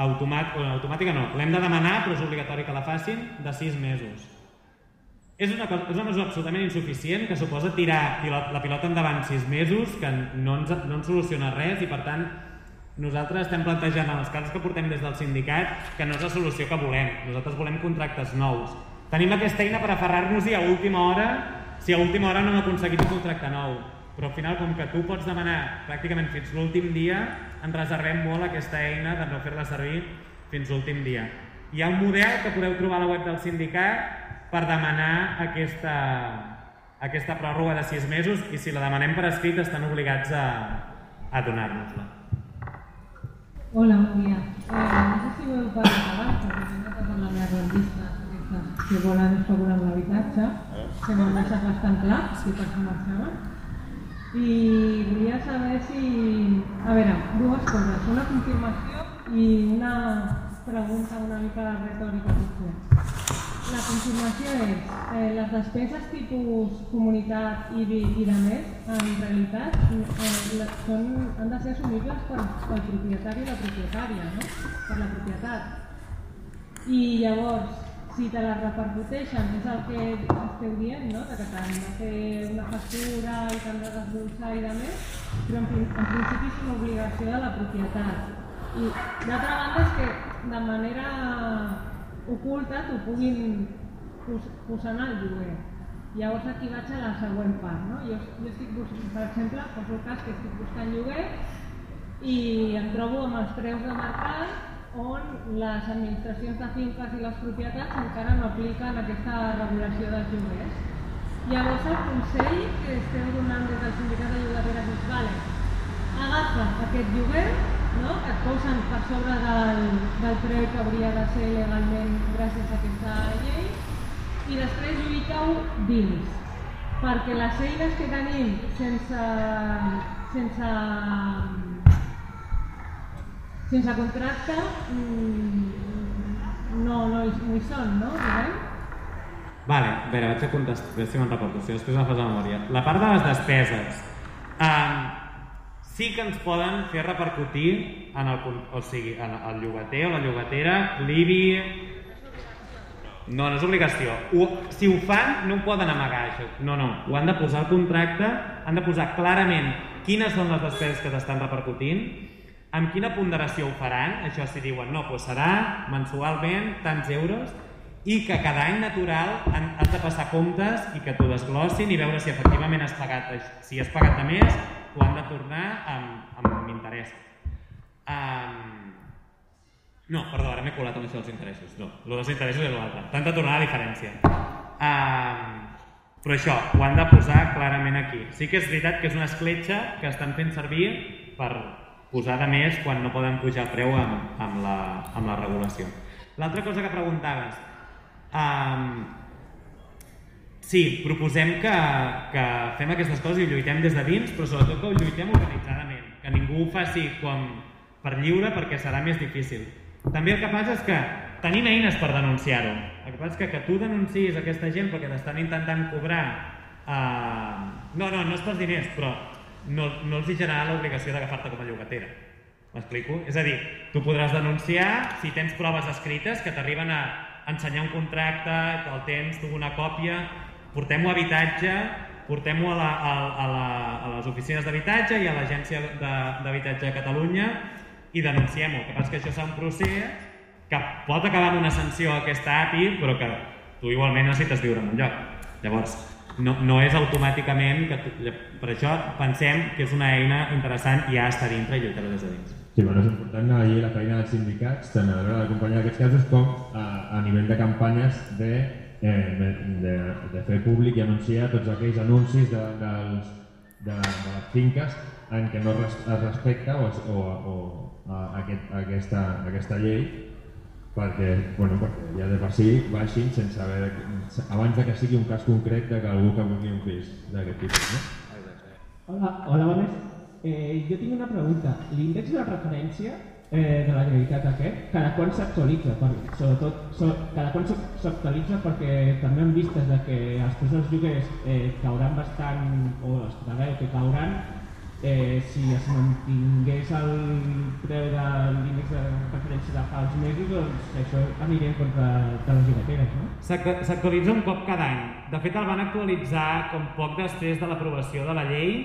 automàtica, no, l'hem de demanar però és obligatori que la facin de 6 mesos. És una, cosa, és una mesura absolutament insuficient que suposa tirar la pilota endavant 6 mesos, que no ens, no ens soluciona res i per tant nosaltres estem plantejant en els casos que portem des del sindicat que no és la solució que volem. Nosaltres volem contractes nous. Tenim aquesta eina per aferrar-nos-hi a última hora si a última hora no hem aconseguit un contracte nou. Però al final, com que tu pots demanar pràcticament fins l'últim dia, ens reservem molt aquesta eina de no fer-la servir fins l'últim dia. Hi ha un model que podeu trobar a la web del sindicat per demanar aquesta, aquesta pròrroga de sis mesos i si la demanem per escrit estan obligats a, a donar-nos-la. Hola, bon dia. Eh, no sé si voleu parlar abans, perquè que parlar amb les rendistes aquestes que volen amb l'habitatge, que m'han deixat bastant clar, si per això marxaven. I volia saber si... A veure, dues coses. Una confirmació i una pregunta una mica retòrica, potser. La confirmació és, eh, les despeses tipus comunitat i, i de més, en realitat, eh, són, han de ser assumibles pel, pel propietari o la propietària, no? per la propietat. I llavors, si te les repercuteixen, és el que esteu dient, no? que t'han de fer una factura i t'han de desbolsar i de més, però en, en principi és una obligació de la propietat. I d'altra banda és que de manera oculta t'ho puguin pos posar en el lloguer. Llavors aquí vaig a la següent part. No? Jo, jo estic, per exemple, poso el cas que estic buscant lloguer i em trobo amb els preus de mercat on les administracions de finques i les propietats encara no apliquen aquesta regulació dels lloguers. Llavors el consell que esteu donant des del sindicat de llogateres és vale, agafa aquest lloguer no? que et posen per sobre del, del preu que hauria de ser legalment gràcies a aquesta llei i després lluiteu dins perquè les eines que tenim sense, sense, sense contracte mm, no, no, hi, no hi són, no? Vale, a veure, vaig a contestar, si me'n recordo, si després me'n fas la memòria. La part de les despeses. Um, sí que ens poden fer repercutir en el, o sigui, en el llogater o la llogatera, l'IBI... No, no és obligació. Ho, si ho fan, no ho poden amagar, això. No, no, ho han de posar al contracte, han de posar clarament quines són les despeses que t'estan repercutint, amb quina ponderació ho faran, això si diuen, no, doncs serà mensualment tants euros, i que cada any natural has de passar comptes i que t'ho desglossin i veure si efectivament has pagat, si has pagat de més ho han de tornar amb, amb interès. Um, no, perdó, ara m'he colat amb això dels interessos. No, el dels interessos és l'altre. T'han de tornar la diferència. Um, però això, ho han de posar clarament aquí. Sí que és veritat que és una escletxa que estan fent servir per posar de més quan no poden pujar el preu amb, amb, la, amb la regulació. L'altra cosa que preguntaves, um, Sí, proposem que, que fem aquestes coses i lluitem des de dins, però sobretot que ho lluitem organitzadament, que ningú ho faci com per lliure perquè serà més difícil. També el que passa és que tenim eines per denunciar-ho. El que passa és que que tu denuncis aquesta gent perquè t'estan intentant cobrar... Eh... No, no, no és pels diners, però no, no els generarà l'obligació d'agafar-te com a llogatera. M'explico? És a dir, tu podràs denunciar si tens proves escrites que t'arriben a ensenyar un contracte, que el tens, tu una còpia, portem-ho a habitatge, portem-ho a, la, a, a, la, a les oficines d'habitatge i a l'Agència d'Habitatge de, de Catalunya i denunciem-ho. El que passa és que això serà un procés que pot acabar amb una sanció a aquesta API, però que tu igualment necessites viure en un lloc. Llavors, no, no és automàticament que per això pensem que és una eina interessant i ha d'estar dintre i lluitar des de dins. Sí, bueno, és important la llei la feina dels sindicats, tant a l'hora d'acompanyar aquests casos com a, a nivell de campanyes de, eh, de, de, de fer públic i anunciar tots aquells anuncis de, dels, de, de les finques en què no es respecta o, o, o a, aquest, a aquesta, a aquesta llei perquè, bueno, perquè ja de per si baixin sense haver, abans de que sigui un cas concret de que algú que vulgui un pis d'aquest tipus. No? Hola, hola bones. Eh, jo tinc una pregunta. L'índex de referència eh, de la Generalitat aquest, cada quan s'actualitza? Sobretot, so, cada quan s'ac- s'actualitza perquè també hem vist des de que els preus dels lloguers eh, cauran bastant, o es preveu que cauran, eh, si es mantingués el preu de l'índex de referència de fa uns mesos, doncs això aniria en contra de les llogateres, no? S'actu- S'actualitza un cop cada any. De fet, el van actualitzar com poc després de l'aprovació de la llei,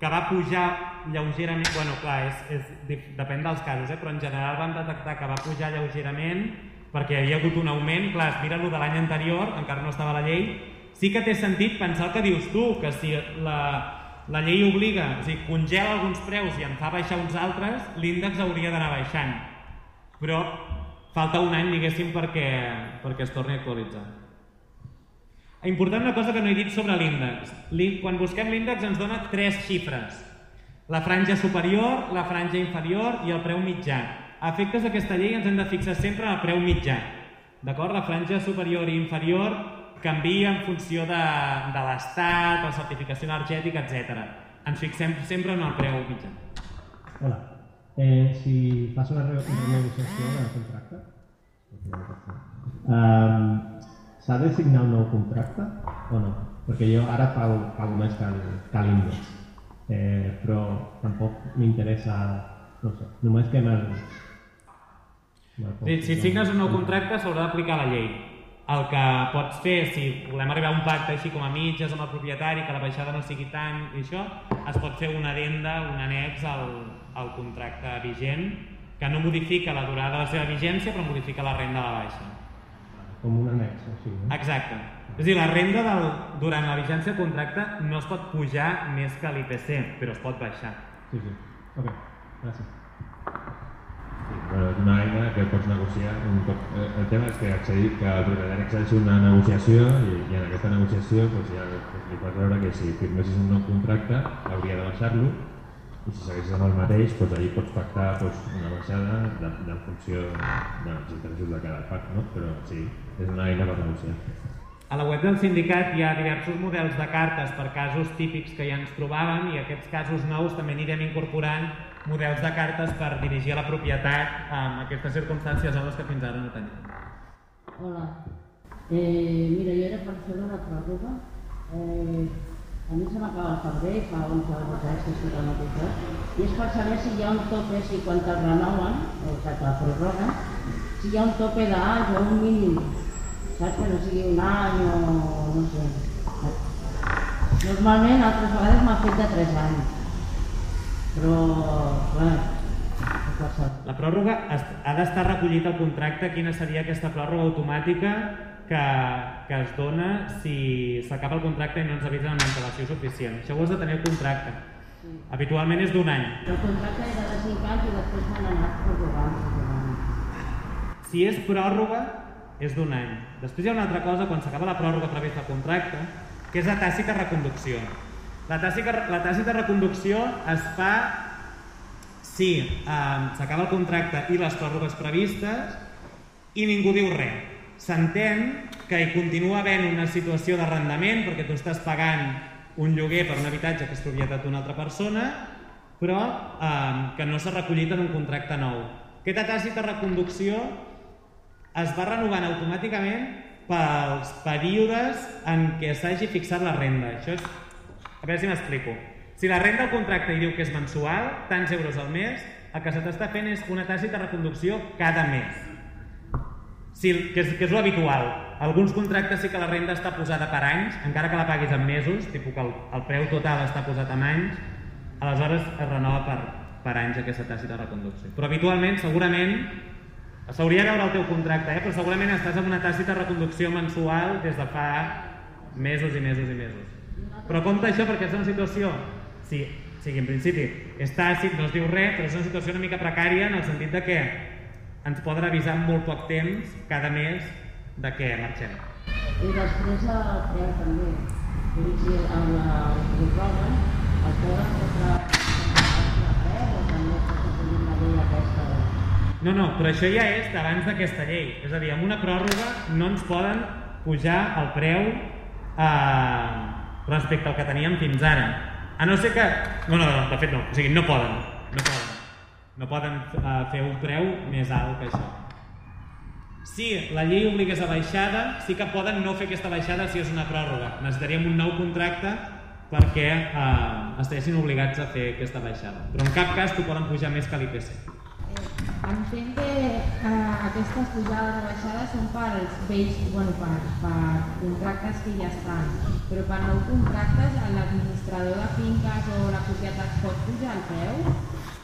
que va pujar lleugerament, bueno, clar, és, és, depèn dels casos, eh? però en general van detectar que va pujar lleugerament perquè hi havia hagut un augment, clar, es mira el de l'any anterior, encara no estava la llei, sí que té sentit pensar el que dius tu, que si la, la llei obliga, o sigui, congela alguns preus i en fa baixar uns altres, l'índex hauria d'anar baixant. Però falta un any, diguéssim, perquè, perquè es torni a actualitzar. Important una cosa que no he dit sobre l'índex. L'í- Quan busquem l'índex ens dona tres xifres. La franja superior, la franja inferior i el preu mitjà. A efectes d'aquesta llei ens hem de fixar sempre en el preu mitjà. D'acord? La franja superior i inferior canvia en funció de, de l'estat, la certificació energètica, etc. Ens fixem sempre en el preu mitjà. Hola. Eh, si fas una re- renegociació del contracte, um, s'ha de signar un nou contracte o no? Perquè jo ara pago, pago més que que l'índex, eh, però tampoc m'interessa, no sé, només que me'l... Si, si signes un nou contracte s'haurà d'aplicar la llei. El que pots fer, si volem arribar a un pacte així com a mitges amb el propietari, que la baixada no sigui tant i això, es pot fer una addenda, un annex al, al contracte vigent, que no modifica la durada de la seva vigència, però modifica la renda a la baixa. Com un annex, sigui, no? Exacte. És a dir, la renda del, durant la vigència del contracte no es pot pujar més que l'IPC, però es pot baixar. Sí, sí. Ok, gràcies. Una eina que pots negociar un cop. eh, El tema és que, accedir, que el propietari accedeixi a una negociació i, i en aquesta negociació doncs, ja li fas veure que si firmessis un nou contracte hauria de baixar-lo i si segueixes amb el mateix, doncs, allí pots pactar doncs, una baixada de, de funció dels interessos de cada part, no? però sí, és una eina per negociar. A la web del sindicat hi ha diversos models de cartes per casos típics que ja ens trobàvem i aquests casos nous també anirem incorporant models de cartes per dirigir a la propietat amb aquestes circumstàncies noves que fins ara no teníem. Hola. Eh, mira, jo era per fer una pròrroga. Eh, a mi se m'acaba el febrer, fa 11 hores que estic al mateix i és per saber si hi ha un tope, si quan te'l renoven, o que la pròrroga, si hi ha un tope d'anys o un mínim, saps? Que no sigui un any o no sé. Normalment altres vegades m'ha fet de 3 anys, però, clar, què passa? La pròrroga ha d'estar recollit al contracte quina seria aquesta pròrroga automàtica que, que es dona si s'acaba el contracte i no ens avisen amb antelació suficient. Això ho has de tenir al contracte. Habitualment és d'un any. El contracte era de 5 anys i després m'han anat prorrogant. Si és pròrroga, és d'un any. Després hi ha una altra cosa, quan s'acaba la pròrroga prevista al contracte, que és la tàcita reconducció. La tàcita, la tàcita reconducció es fa si eh, s'acaba el contracte i les pròrrogues previstes i ningú diu res. S'entén que hi continua havent una situació d'arrendament perquè tu estàs pagant un lloguer per un habitatge que és propietat d'una altra persona, però eh, que no s'ha recollit en un contracte nou. Aquesta tàcita reconducció es va renovant automàticament pels períodes en què s'hagi fixat la renda. Això és... A veure si m'explico. Si la renda al contracte hi diu que és mensual, tants euros al mes, el que se t'està fent és una tàcita reconducció cada mes. Sí, que és, que és l'habitual. Alguns contractes sí que la renda està posada per anys, encara que la paguis en mesos, tipus que el, el preu total està posat en anys, aleshores es renova per, per anys aquesta tàcita reconducció. Però habitualment, segurament, s'hauria de veure el teu contracte, eh? però segurament estàs amb una tàcita reconducció mensual des de fa mesos i mesos i mesos. Però compte això perquè és una situació, si O sigui, en principi, és tàcit, no es diu res, però és una situació una mica precària en el sentit de que ens poden avisar en molt poc temps, cada mes, de què marxem. I després el preu també. Vull dir, amb el poden comprar el preu de. No, no, però això ja és d'abans d'aquesta llei. És a dir, amb una pròrroga no ens poden pujar el preu eh, respecte al que teníem fins ara. A no ser que... No, no, de fet no. O sigui, no poden. No poden. No poden eh, fer un preu més alt que això. Si la llei obligués a baixada, sí que poden no fer aquesta baixada si és una pròrroga. Necessitaríem un nou contracte perquè eh, estiguessin obligats a fer aquesta baixada. Però en cap cas t'ho poden pujar més que l'IPC. Entenc que eh, aquestes pujades o baixades són pels vells, bueno, per, per contractes que ja estan, però per nous contractes l'administrador de finques o la propietat pot pujar el preu?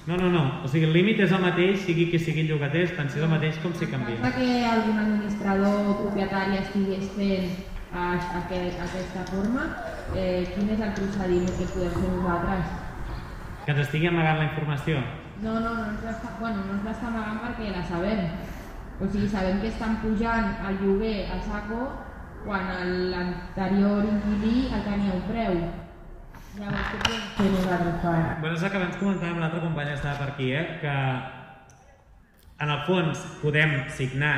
No, no, no. O sigui, el límit és el mateix, sigui qui sigui el llogater, tant si és el mateix com si canvia. En que algun administrador o propietari estigués fent a, a, aquesta forma, eh, quin és el procediment que podem fer nosaltres? Que ens estigui amagant la informació? No, no, no ens l'està bueno, no amagant perquè la sabem. O sigui, sabem que estan pujant el lloguer a saco quan l'anterior inquilí el tenia un preu. Llavors, què podem fer nosaltres per... Bueno, és el que abans comentàvem, l'altra companya estava per aquí, eh? que en el fons podem signar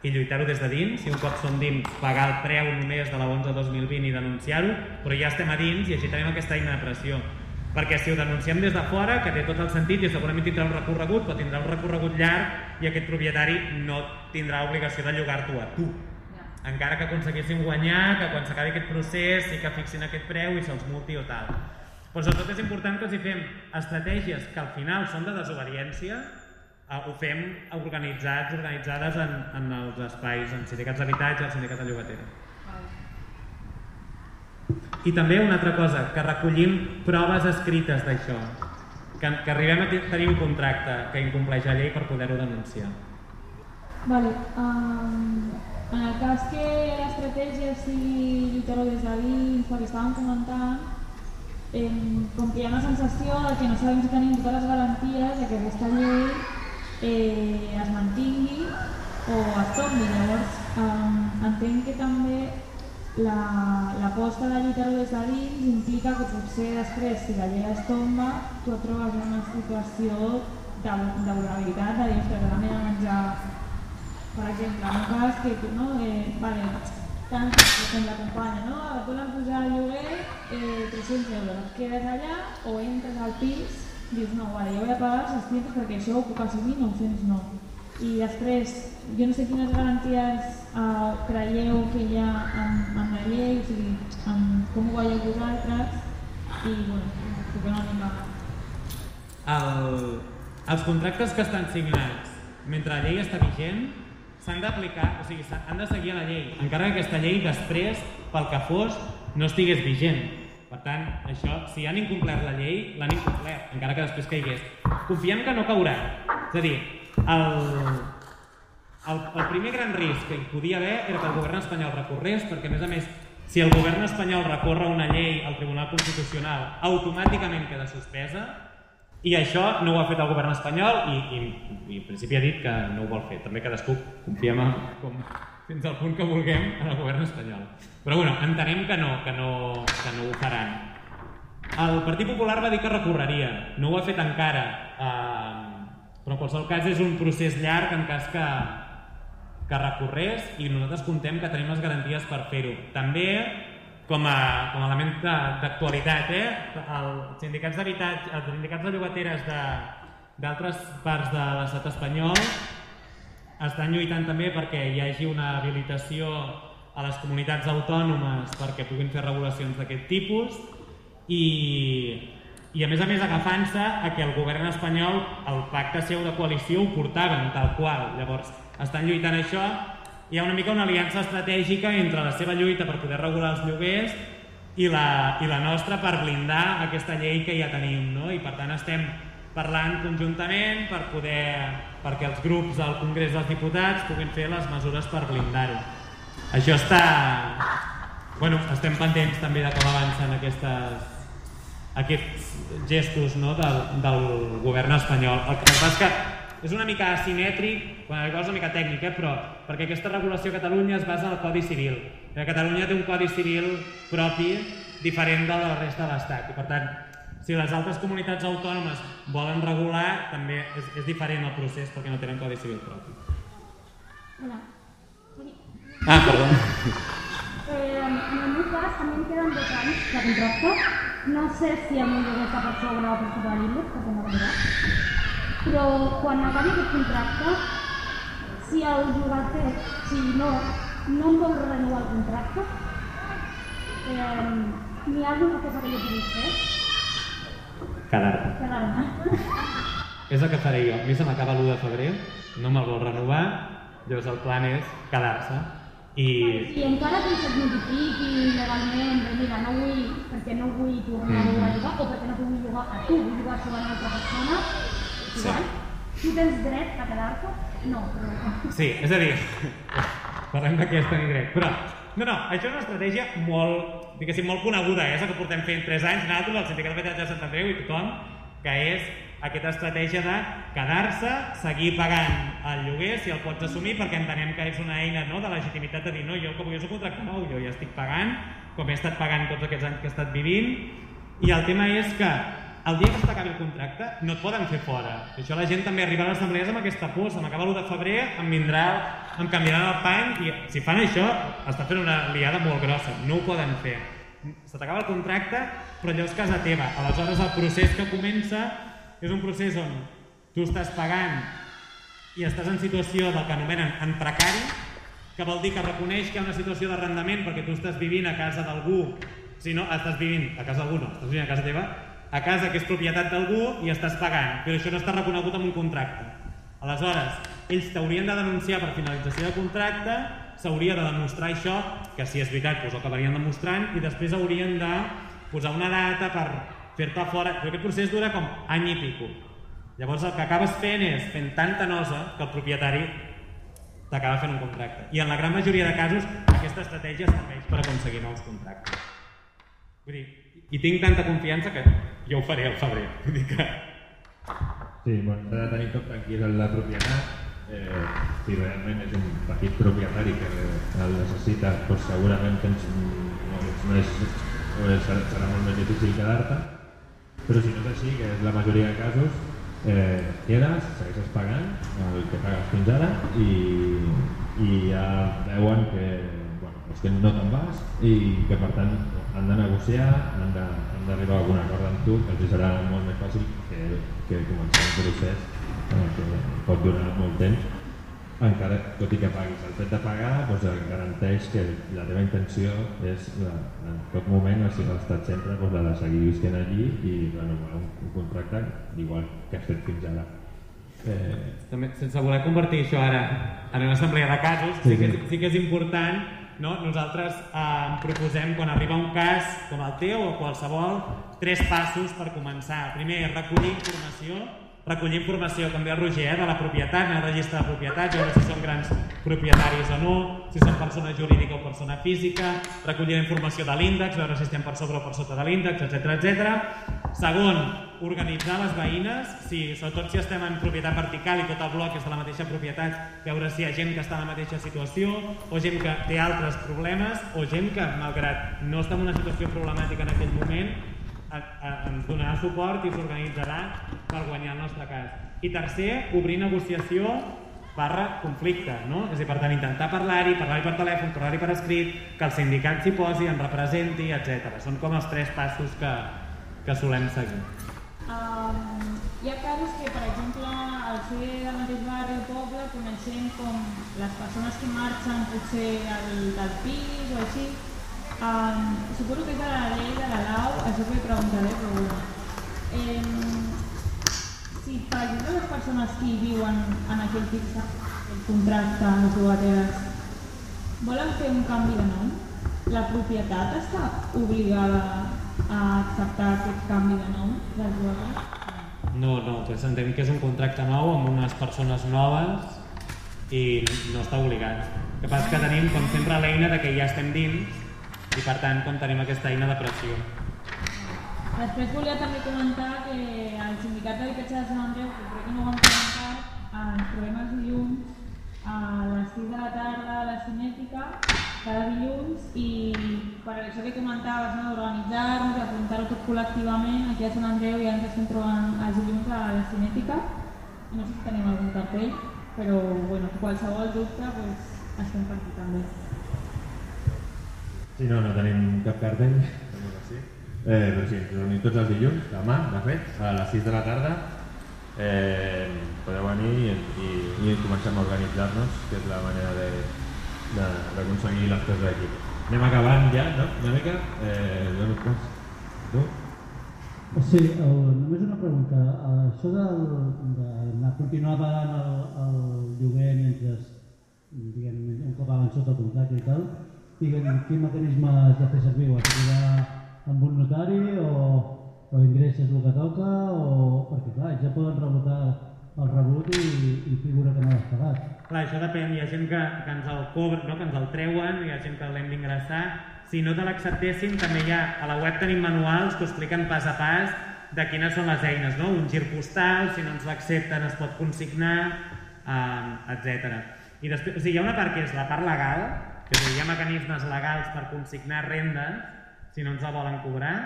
i lluitar-ho des de dins, si un cop som dins, pagar el preu només de la 11-2020 i denunciar-ho, però ja estem a dins i així tenim aquesta eina de pressió. Perquè si ho denunciem des de fora, que té tot el sentit i segurament tindrà un recorregut, però tindrà un recorregut llarg i aquest propietari no tindrà obligació de llogar-t'ho a tu. Encara que aconseguéssim guanyar, que quan s'acabi aquest procés sí que fixin aquest preu i se'ls multi o tal. Però sobretot és important que si fem estratègies que al final són de desobediència, eh, ho fem organitzats, organitzades en, en els espais, en sindicats d'habitatge, en sindicats de llogater. I també una altra cosa, que recollim proves escrites d'això, que, que arribem a tenir un contracte que incompleix la llei per poder-ho denunciar. Vale, um, en el cas que l'estratègia sigui lluitar-ho des de dins, perquè estàvem comentant, eh, com que hi ha una sensació de que no sabem si tenim totes les garanties de que aquesta llei eh, es mantingui o es tombi. Llavors, eh, entenc que també l'aposta la, de lluitar-ho des de dins implica que potser després, si la llei es tomba, tu et trobes en una situació de, de vulnerabilitat, de dir, ostres, ara m'he de menjar, per exemple, en un cas que tu, no, eh, vale, tant com la companya, no? Et volen pujar el lloguer eh, 300 euros, quedes allà o entres al pis, dius, no, vale, jo vull pagar els 600 perquè això ho puc assumir, 900 no. I després, jo no sé quines garanties uh, creieu que hi ha en, en la llei, o sigui, en com ho veieu vosaltres, i bueno, expliqueu una mica. El, els contractes que estan signats mentre la llei està vigent s'han d'aplicar, o sigui, han de seguir la llei, encara que aquesta llei després, pel que fos, no estigués vigent. Per tant, això, si han incomplert la llei, l'han incomplert, encara que després caigués. Confiem que no caurà. És a dir, el, el, el primer gran risc que hi podia haver era que el govern espanyol recorrés, perquè a més a més, si el govern espanyol recorre una llei al Tribunal Constitucional, automàticament queda suspesa, i això no ho ha fet el govern espanyol i, i, i en principi ha dit que no ho vol fer. També cadascú confiem en, com, fins al punt que vulguem en el govern espanyol. Però bueno, entenem que no, que no, que no ho faran. El Partit Popular va dir que recorreria, no ho ha fet encara. Eh, però en qualsevol cas és un procés llarg en cas que, que recorrés i nosaltres contem que tenim les garanties per fer-ho. També, com a, com a element d'actualitat, eh? els sindicats d'habitatge, els sindicats de llogateres d'altres parts de l'estat espanyol estan lluitant també perquè hi hagi una habilitació a les comunitats autònomes perquè puguin fer regulacions d'aquest tipus i i a més a més agafant-se a que el govern espanyol, el pacte seu de coalició ho portaven tal qual. Llavors, estan lluitant això, hi ha una mica una aliança estratègica entre la seva lluita per poder regular els lloguers i la, i la nostra per blindar aquesta llei que ja tenim. No? I per tant estem parlant conjuntament per poder, perquè els grups del Congrés dels Diputats puguin fer les mesures per blindar-ho. Això està... Bueno, estem pendents també de com avancen aquestes, aquests gestos no, del, del govern espanyol. El que passa és que és una mica asimètric, bueno, és una mica tècnic, eh, però perquè aquesta regulació a Catalunya es basa en el Codi Civil. I Catalunya té un Codi Civil propi diferent de la resta de l'Estat. I per tant, si les altres comunitats autònomes volen regular, també és, és diferent el procés perquè no tenen Codi Civil propi. Hola. Ah, perdó. Eh, en el meu cas, mi em queden dos anys de contracte. No sé si el meu lloguer està per sobre o per sota de l'índex, perquè no ho Però quan acabi aquest contracte, si el llogater, si no, no em vol renovar el contracte, eh, n'hi ha alguna cosa que jo pugui fer? Quedar-te. Quedar-me. És el que faré jo. A mi se m'acaba l'1 de febrer, no me'l vol renovar, llavors el plan és quedar-se. I... Si encara que se't notifiqui legalment, de mira, no vull, perquè no vull tornar Mhm. a llogar, o perquè no vull llogar a tu, vull llogar sobre una altra persona, igual, tu tens dret a quedar-te? No, però... Sí, és a dir, parlem de què és tenir dret, però no, no, això és una estratègia molt, diguéssim, molt coneguda, eh? és el que portem fent 3 anys, nosaltres, el Sindicat d'Habitatge de Sant Andreu i tothom, que és aquesta estratègia de quedar-se, seguir pagant el lloguer si el pots assumir, perquè entenem que és una eina no, de legitimitat de dir no, jo que vull és un contracte nou, jo ja estic pagant, com he estat pagant tots aquests anys que he estat vivint, i el tema és que el dia que s'acabi el contracte no et poden fer fora. Això la gent també arriba a les assemblees amb aquesta por. Se m'acaba l'1 de febrer, em vindrà, em canviaran el pany i si fan això està fent una liada molt grossa. No ho poden fer. Se t'acaba el contracte, però allò és casa teva. Aleshores el procés que comença és un procés on tu estàs pagant i estàs en situació del que anomenen en precari, que vol dir que reconeix que hi ha una situació d'arrendament perquè tu estàs vivint a casa d'algú, si no, estàs vivint a casa d'algú, no, estàs vivint a casa teva, a casa que és propietat d'algú i estàs pagant, però això no està reconegut amb un contracte. Aleshores, ells t'haurien de denunciar per finalització de contracte, s'hauria de demostrar això, que si és veritat doncs ho acabarien demostrant, i després haurien de posar una data per fer-te fora, però aquest procés dura com any i pico. Llavors el que acabes fent és fent tanta nosa que el propietari t'acaba fent un contracte. I en la gran majoria de casos aquesta estratègia serveix per aconseguir nous contractes. Vull dir, i tinc tanta confiança que jo ho faré al febrer. Vull dir que... Sí, bueno, s'ha de tenir tot tranquil en la propietat. Eh, si realment és un petit propietari que el necessita, doncs segurament tens molts més, o és, serà molt més difícil quedar-te. Però si no és així, que és la majoria de casos, eh, quedes, segueixes pagant el que pagues fins ara i, i ja veuen que, bueno, doncs que no te'n vas i que per tant han de negociar, han d'arribar a algun acord amb tu que els serà molt més fàcil que, que començar un procés pot durar molt temps encara, tot i que paguis. El fet de pagar doncs, garanteix que la teva intenció és, la, en tot moment, ha sigut- ha estat sempre doncs, la de seguir visquent allí i renovar un, un contracte igual que has fet fins ara. Eh, També, sense voler convertir això ara en una assemblea de casos, sí, Sí, que, sí que és important, no? nosaltres eh, proposem quan arriba un cas com el teu o qualsevol, tres passos per començar. Primer, recollir informació, recollir informació, deia el Roger, eh, de la propietat, anar al registre de propietat, veure si són grans propietaris o no, si són persona jurídica o persona física, recollir la informació de l'índex, veure si estem per sobre o per sota de l'índex, etc etc. Segon, organitzar les veïnes, si, sobretot si estem en propietat vertical i tot el bloc és de la mateixa propietat, veure si hi ha gent que està en la mateixa situació, o gent que té altres problemes, o gent que, malgrat no està en una situació problemàtica en aquell moment, a, ens donarà suport i s'organitzarà per guanyar el nostre cas. I tercer, obrir negociació barra conflicte, no? És a dir, per tant, intentar parlar-hi, parlar-hi per telèfon, parlar-hi per escrit, que el sindicat s'hi posi, en representi, etc. Són com els tres passos que, que solem seguir. Um, hi ha casos que, per exemple, al ser del mateix barri o poble, coneixem com les persones que marxen potser del, del pis o així. Um, suposo que és de la llei de la lau, això que preguntaré, però bueno. Si, per exemple, les persones que viuen en aquell pis, el contracte, les llogateres, volen fer un canvi de nom, la propietat està obligada a acceptar aquest canvi de nom dels llogaters? No, no, pues entenem que és un contracte nou amb unes persones noves i no està obligat. El que passa és que tenim, com sempre, l'eina de que ja estem dins i per tant com tenim aquesta eina de pressió. Després volia també comentar que el sindicat d'habitatge de Sant Andreu, que crec que no ho hem comentat, ens trobem els dilluns a les 6 de la tarda a la cinètica, cada dilluns, i per això que comentaves, no, d'organitzar-nos, d'afrontar-ho tot col·lectivament, aquí a Sant Andreu ja ens estem trobant els dilluns a la cinètica, no sé si tenim algun cartell, però bueno, qualsevol dubte pues, estem per aquí també. Sí, no, no tenim cap cartell, sí. Eh, però sí, ens reunim tots els dilluns, demà, de fet, a les 6 de la tarda. Eh, podeu venir i, i, i comencem a organitzar-nos, que és la manera de, de, d'aconseguir les coses aquí. Anem acabant ja, no? Una mica? Eh, dono pas. Tu? Sí, el, només una pregunta. Això de continuar pagant el, el lloguer mentre, diguem, un cop avançat el contracte i tal, diguem, quin mecanisme has de fer servir? Has de amb un notari o, o ingresses el que toca o... perquè clar, ja poden rebotar el rebut i, i figura que no l'has pagat. Clar, això depèn, hi ha gent que, que ens el cobra, no? que ens el treuen, hi ha gent que l'hem d'ingressar. Si no te l'acceptessin, també hi ha, a la web tenim manuals que expliquen pas a pas de quines són les eines, no? un gir postal, si no ens l'accepten es pot consignar, eh, etc. I després, o sigui, hi ha una part que és la part legal, és dir, hi ha mecanismes legals per consignar rendes, si no ens la volen cobrar,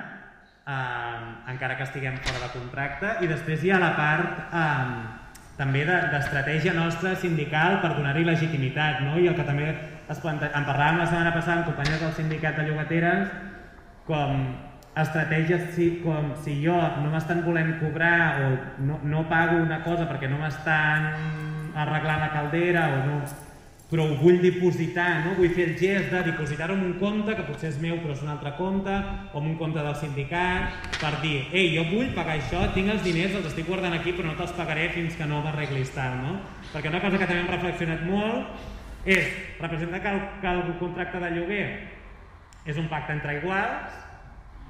eh, encara que estiguem fora de contracte, i després hi ha la part eh, també d'estratègia nostra sindical per donar-hi legitimitat, no? i el que també es plante... en parlàvem la setmana passada amb companyes del sindicat de llogateres, com estratègies si, com si jo no m'estan volent cobrar o no, no pago una cosa perquè no m'estan arreglant la caldera o no, però ho vull dipositar, no? vull fer el gest de dipositar-ho en un compte, que potser és meu però és un altre compte, o en un compte del sindicat, per dir, ei, jo vull pagar això, tinc els diners, els estic guardant aquí, però no te'ls pagaré fins que no m'arreglis tal, no? Perquè una cosa que també hem reflexionat molt és, representa que el, que el contracte de lloguer és un pacte entre iguals,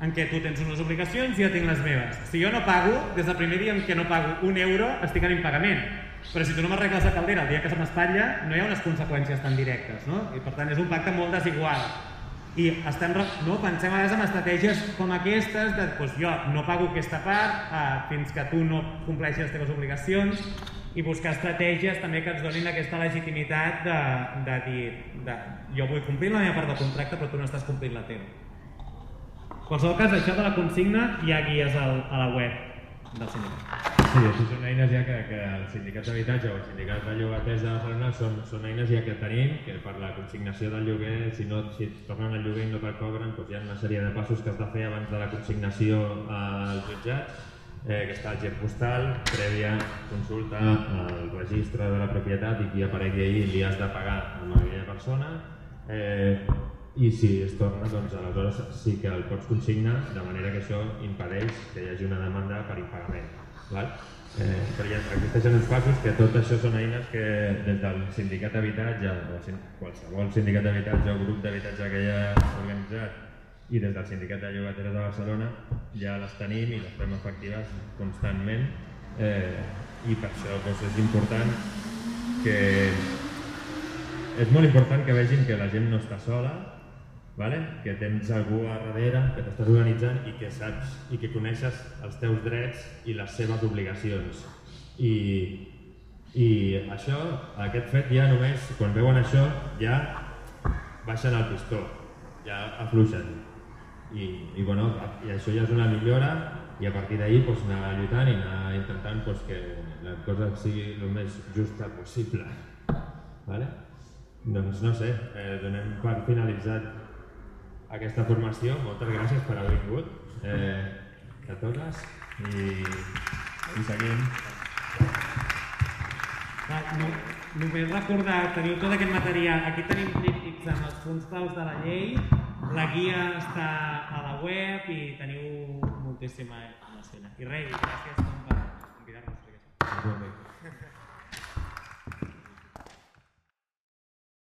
en què tu tens unes obligacions i jo tinc les meves. Si jo no pago, des del primer dia en què no pago un euro, estic en impagament però si tu no m'arregles la caldera el dia que se m'espatlla, no hi ha unes conseqüències tan directes, no? I per tant és un pacte molt desigual. I estem, no, pensem a vegades en estratègies com aquestes de doncs jo no pago aquesta part eh, fins que tu no compleixis les teves obligacions i buscar estratègies també que ens donin aquesta legitimitat de, de dir de, jo vull complir la meva part del contracte però tu no estàs complint la teva. En qualsevol cas, això de la consigna hi ha guies al, a la web del sindicat. Sí, això són eines ja que, que el sindicat d'habitatge o el sindicat de llogaters de Barcelona són, són eines ja que tenim, que per la consignació del lloguer, si, no, si tornen al lloguer i no te'l cobren, doncs hi ha una sèrie de passos que has de fer abans de la consignació als jutjats, eh, que està al GEP postal, prèvia consulta al registre de la propietat i qui aparegui ahir li has de pagar a aquella persona, eh, i si es torna, doncs aleshores sí que el pots consignar, de manera que això impedeix que hi hagi una demanda per impagament. Val? Eh, però ja existeixen uns passos que tot això són eines que des del sindicat d'habitatge o qualsevol sindicat d'habitatge o grup d'habitatge que hi ha organitzat i des del sindicat de llogateres de Barcelona ja les tenim i les fem efectives constantment eh, i per això doncs, és important que és molt important que vegin que la gent no està sola vale? que tens algú a darrere, que t'estàs organitzant i que saps i que coneixes els teus drets i les seves obligacions. I, i això, aquest fet ja només, quan veuen això, ja baixen el pistó, ja afluixen. I, i, bueno, i això ja és una millora i a partir d'ahir pues, anar lluitant i anar intentant pues, que la cosa sigui el més justa possible. Vale? Doncs no sé, eh, donem per finalitzat aquesta formació. Moltes gràcies per haver vingut eh, a totes i, i seguim. Va, no, només recordar, teniu tot aquest material, aquí tenim tríptics amb els punts claus de la llei, la guia està a la web i teniu moltíssima informació. I res, gràcies per convidar-nos.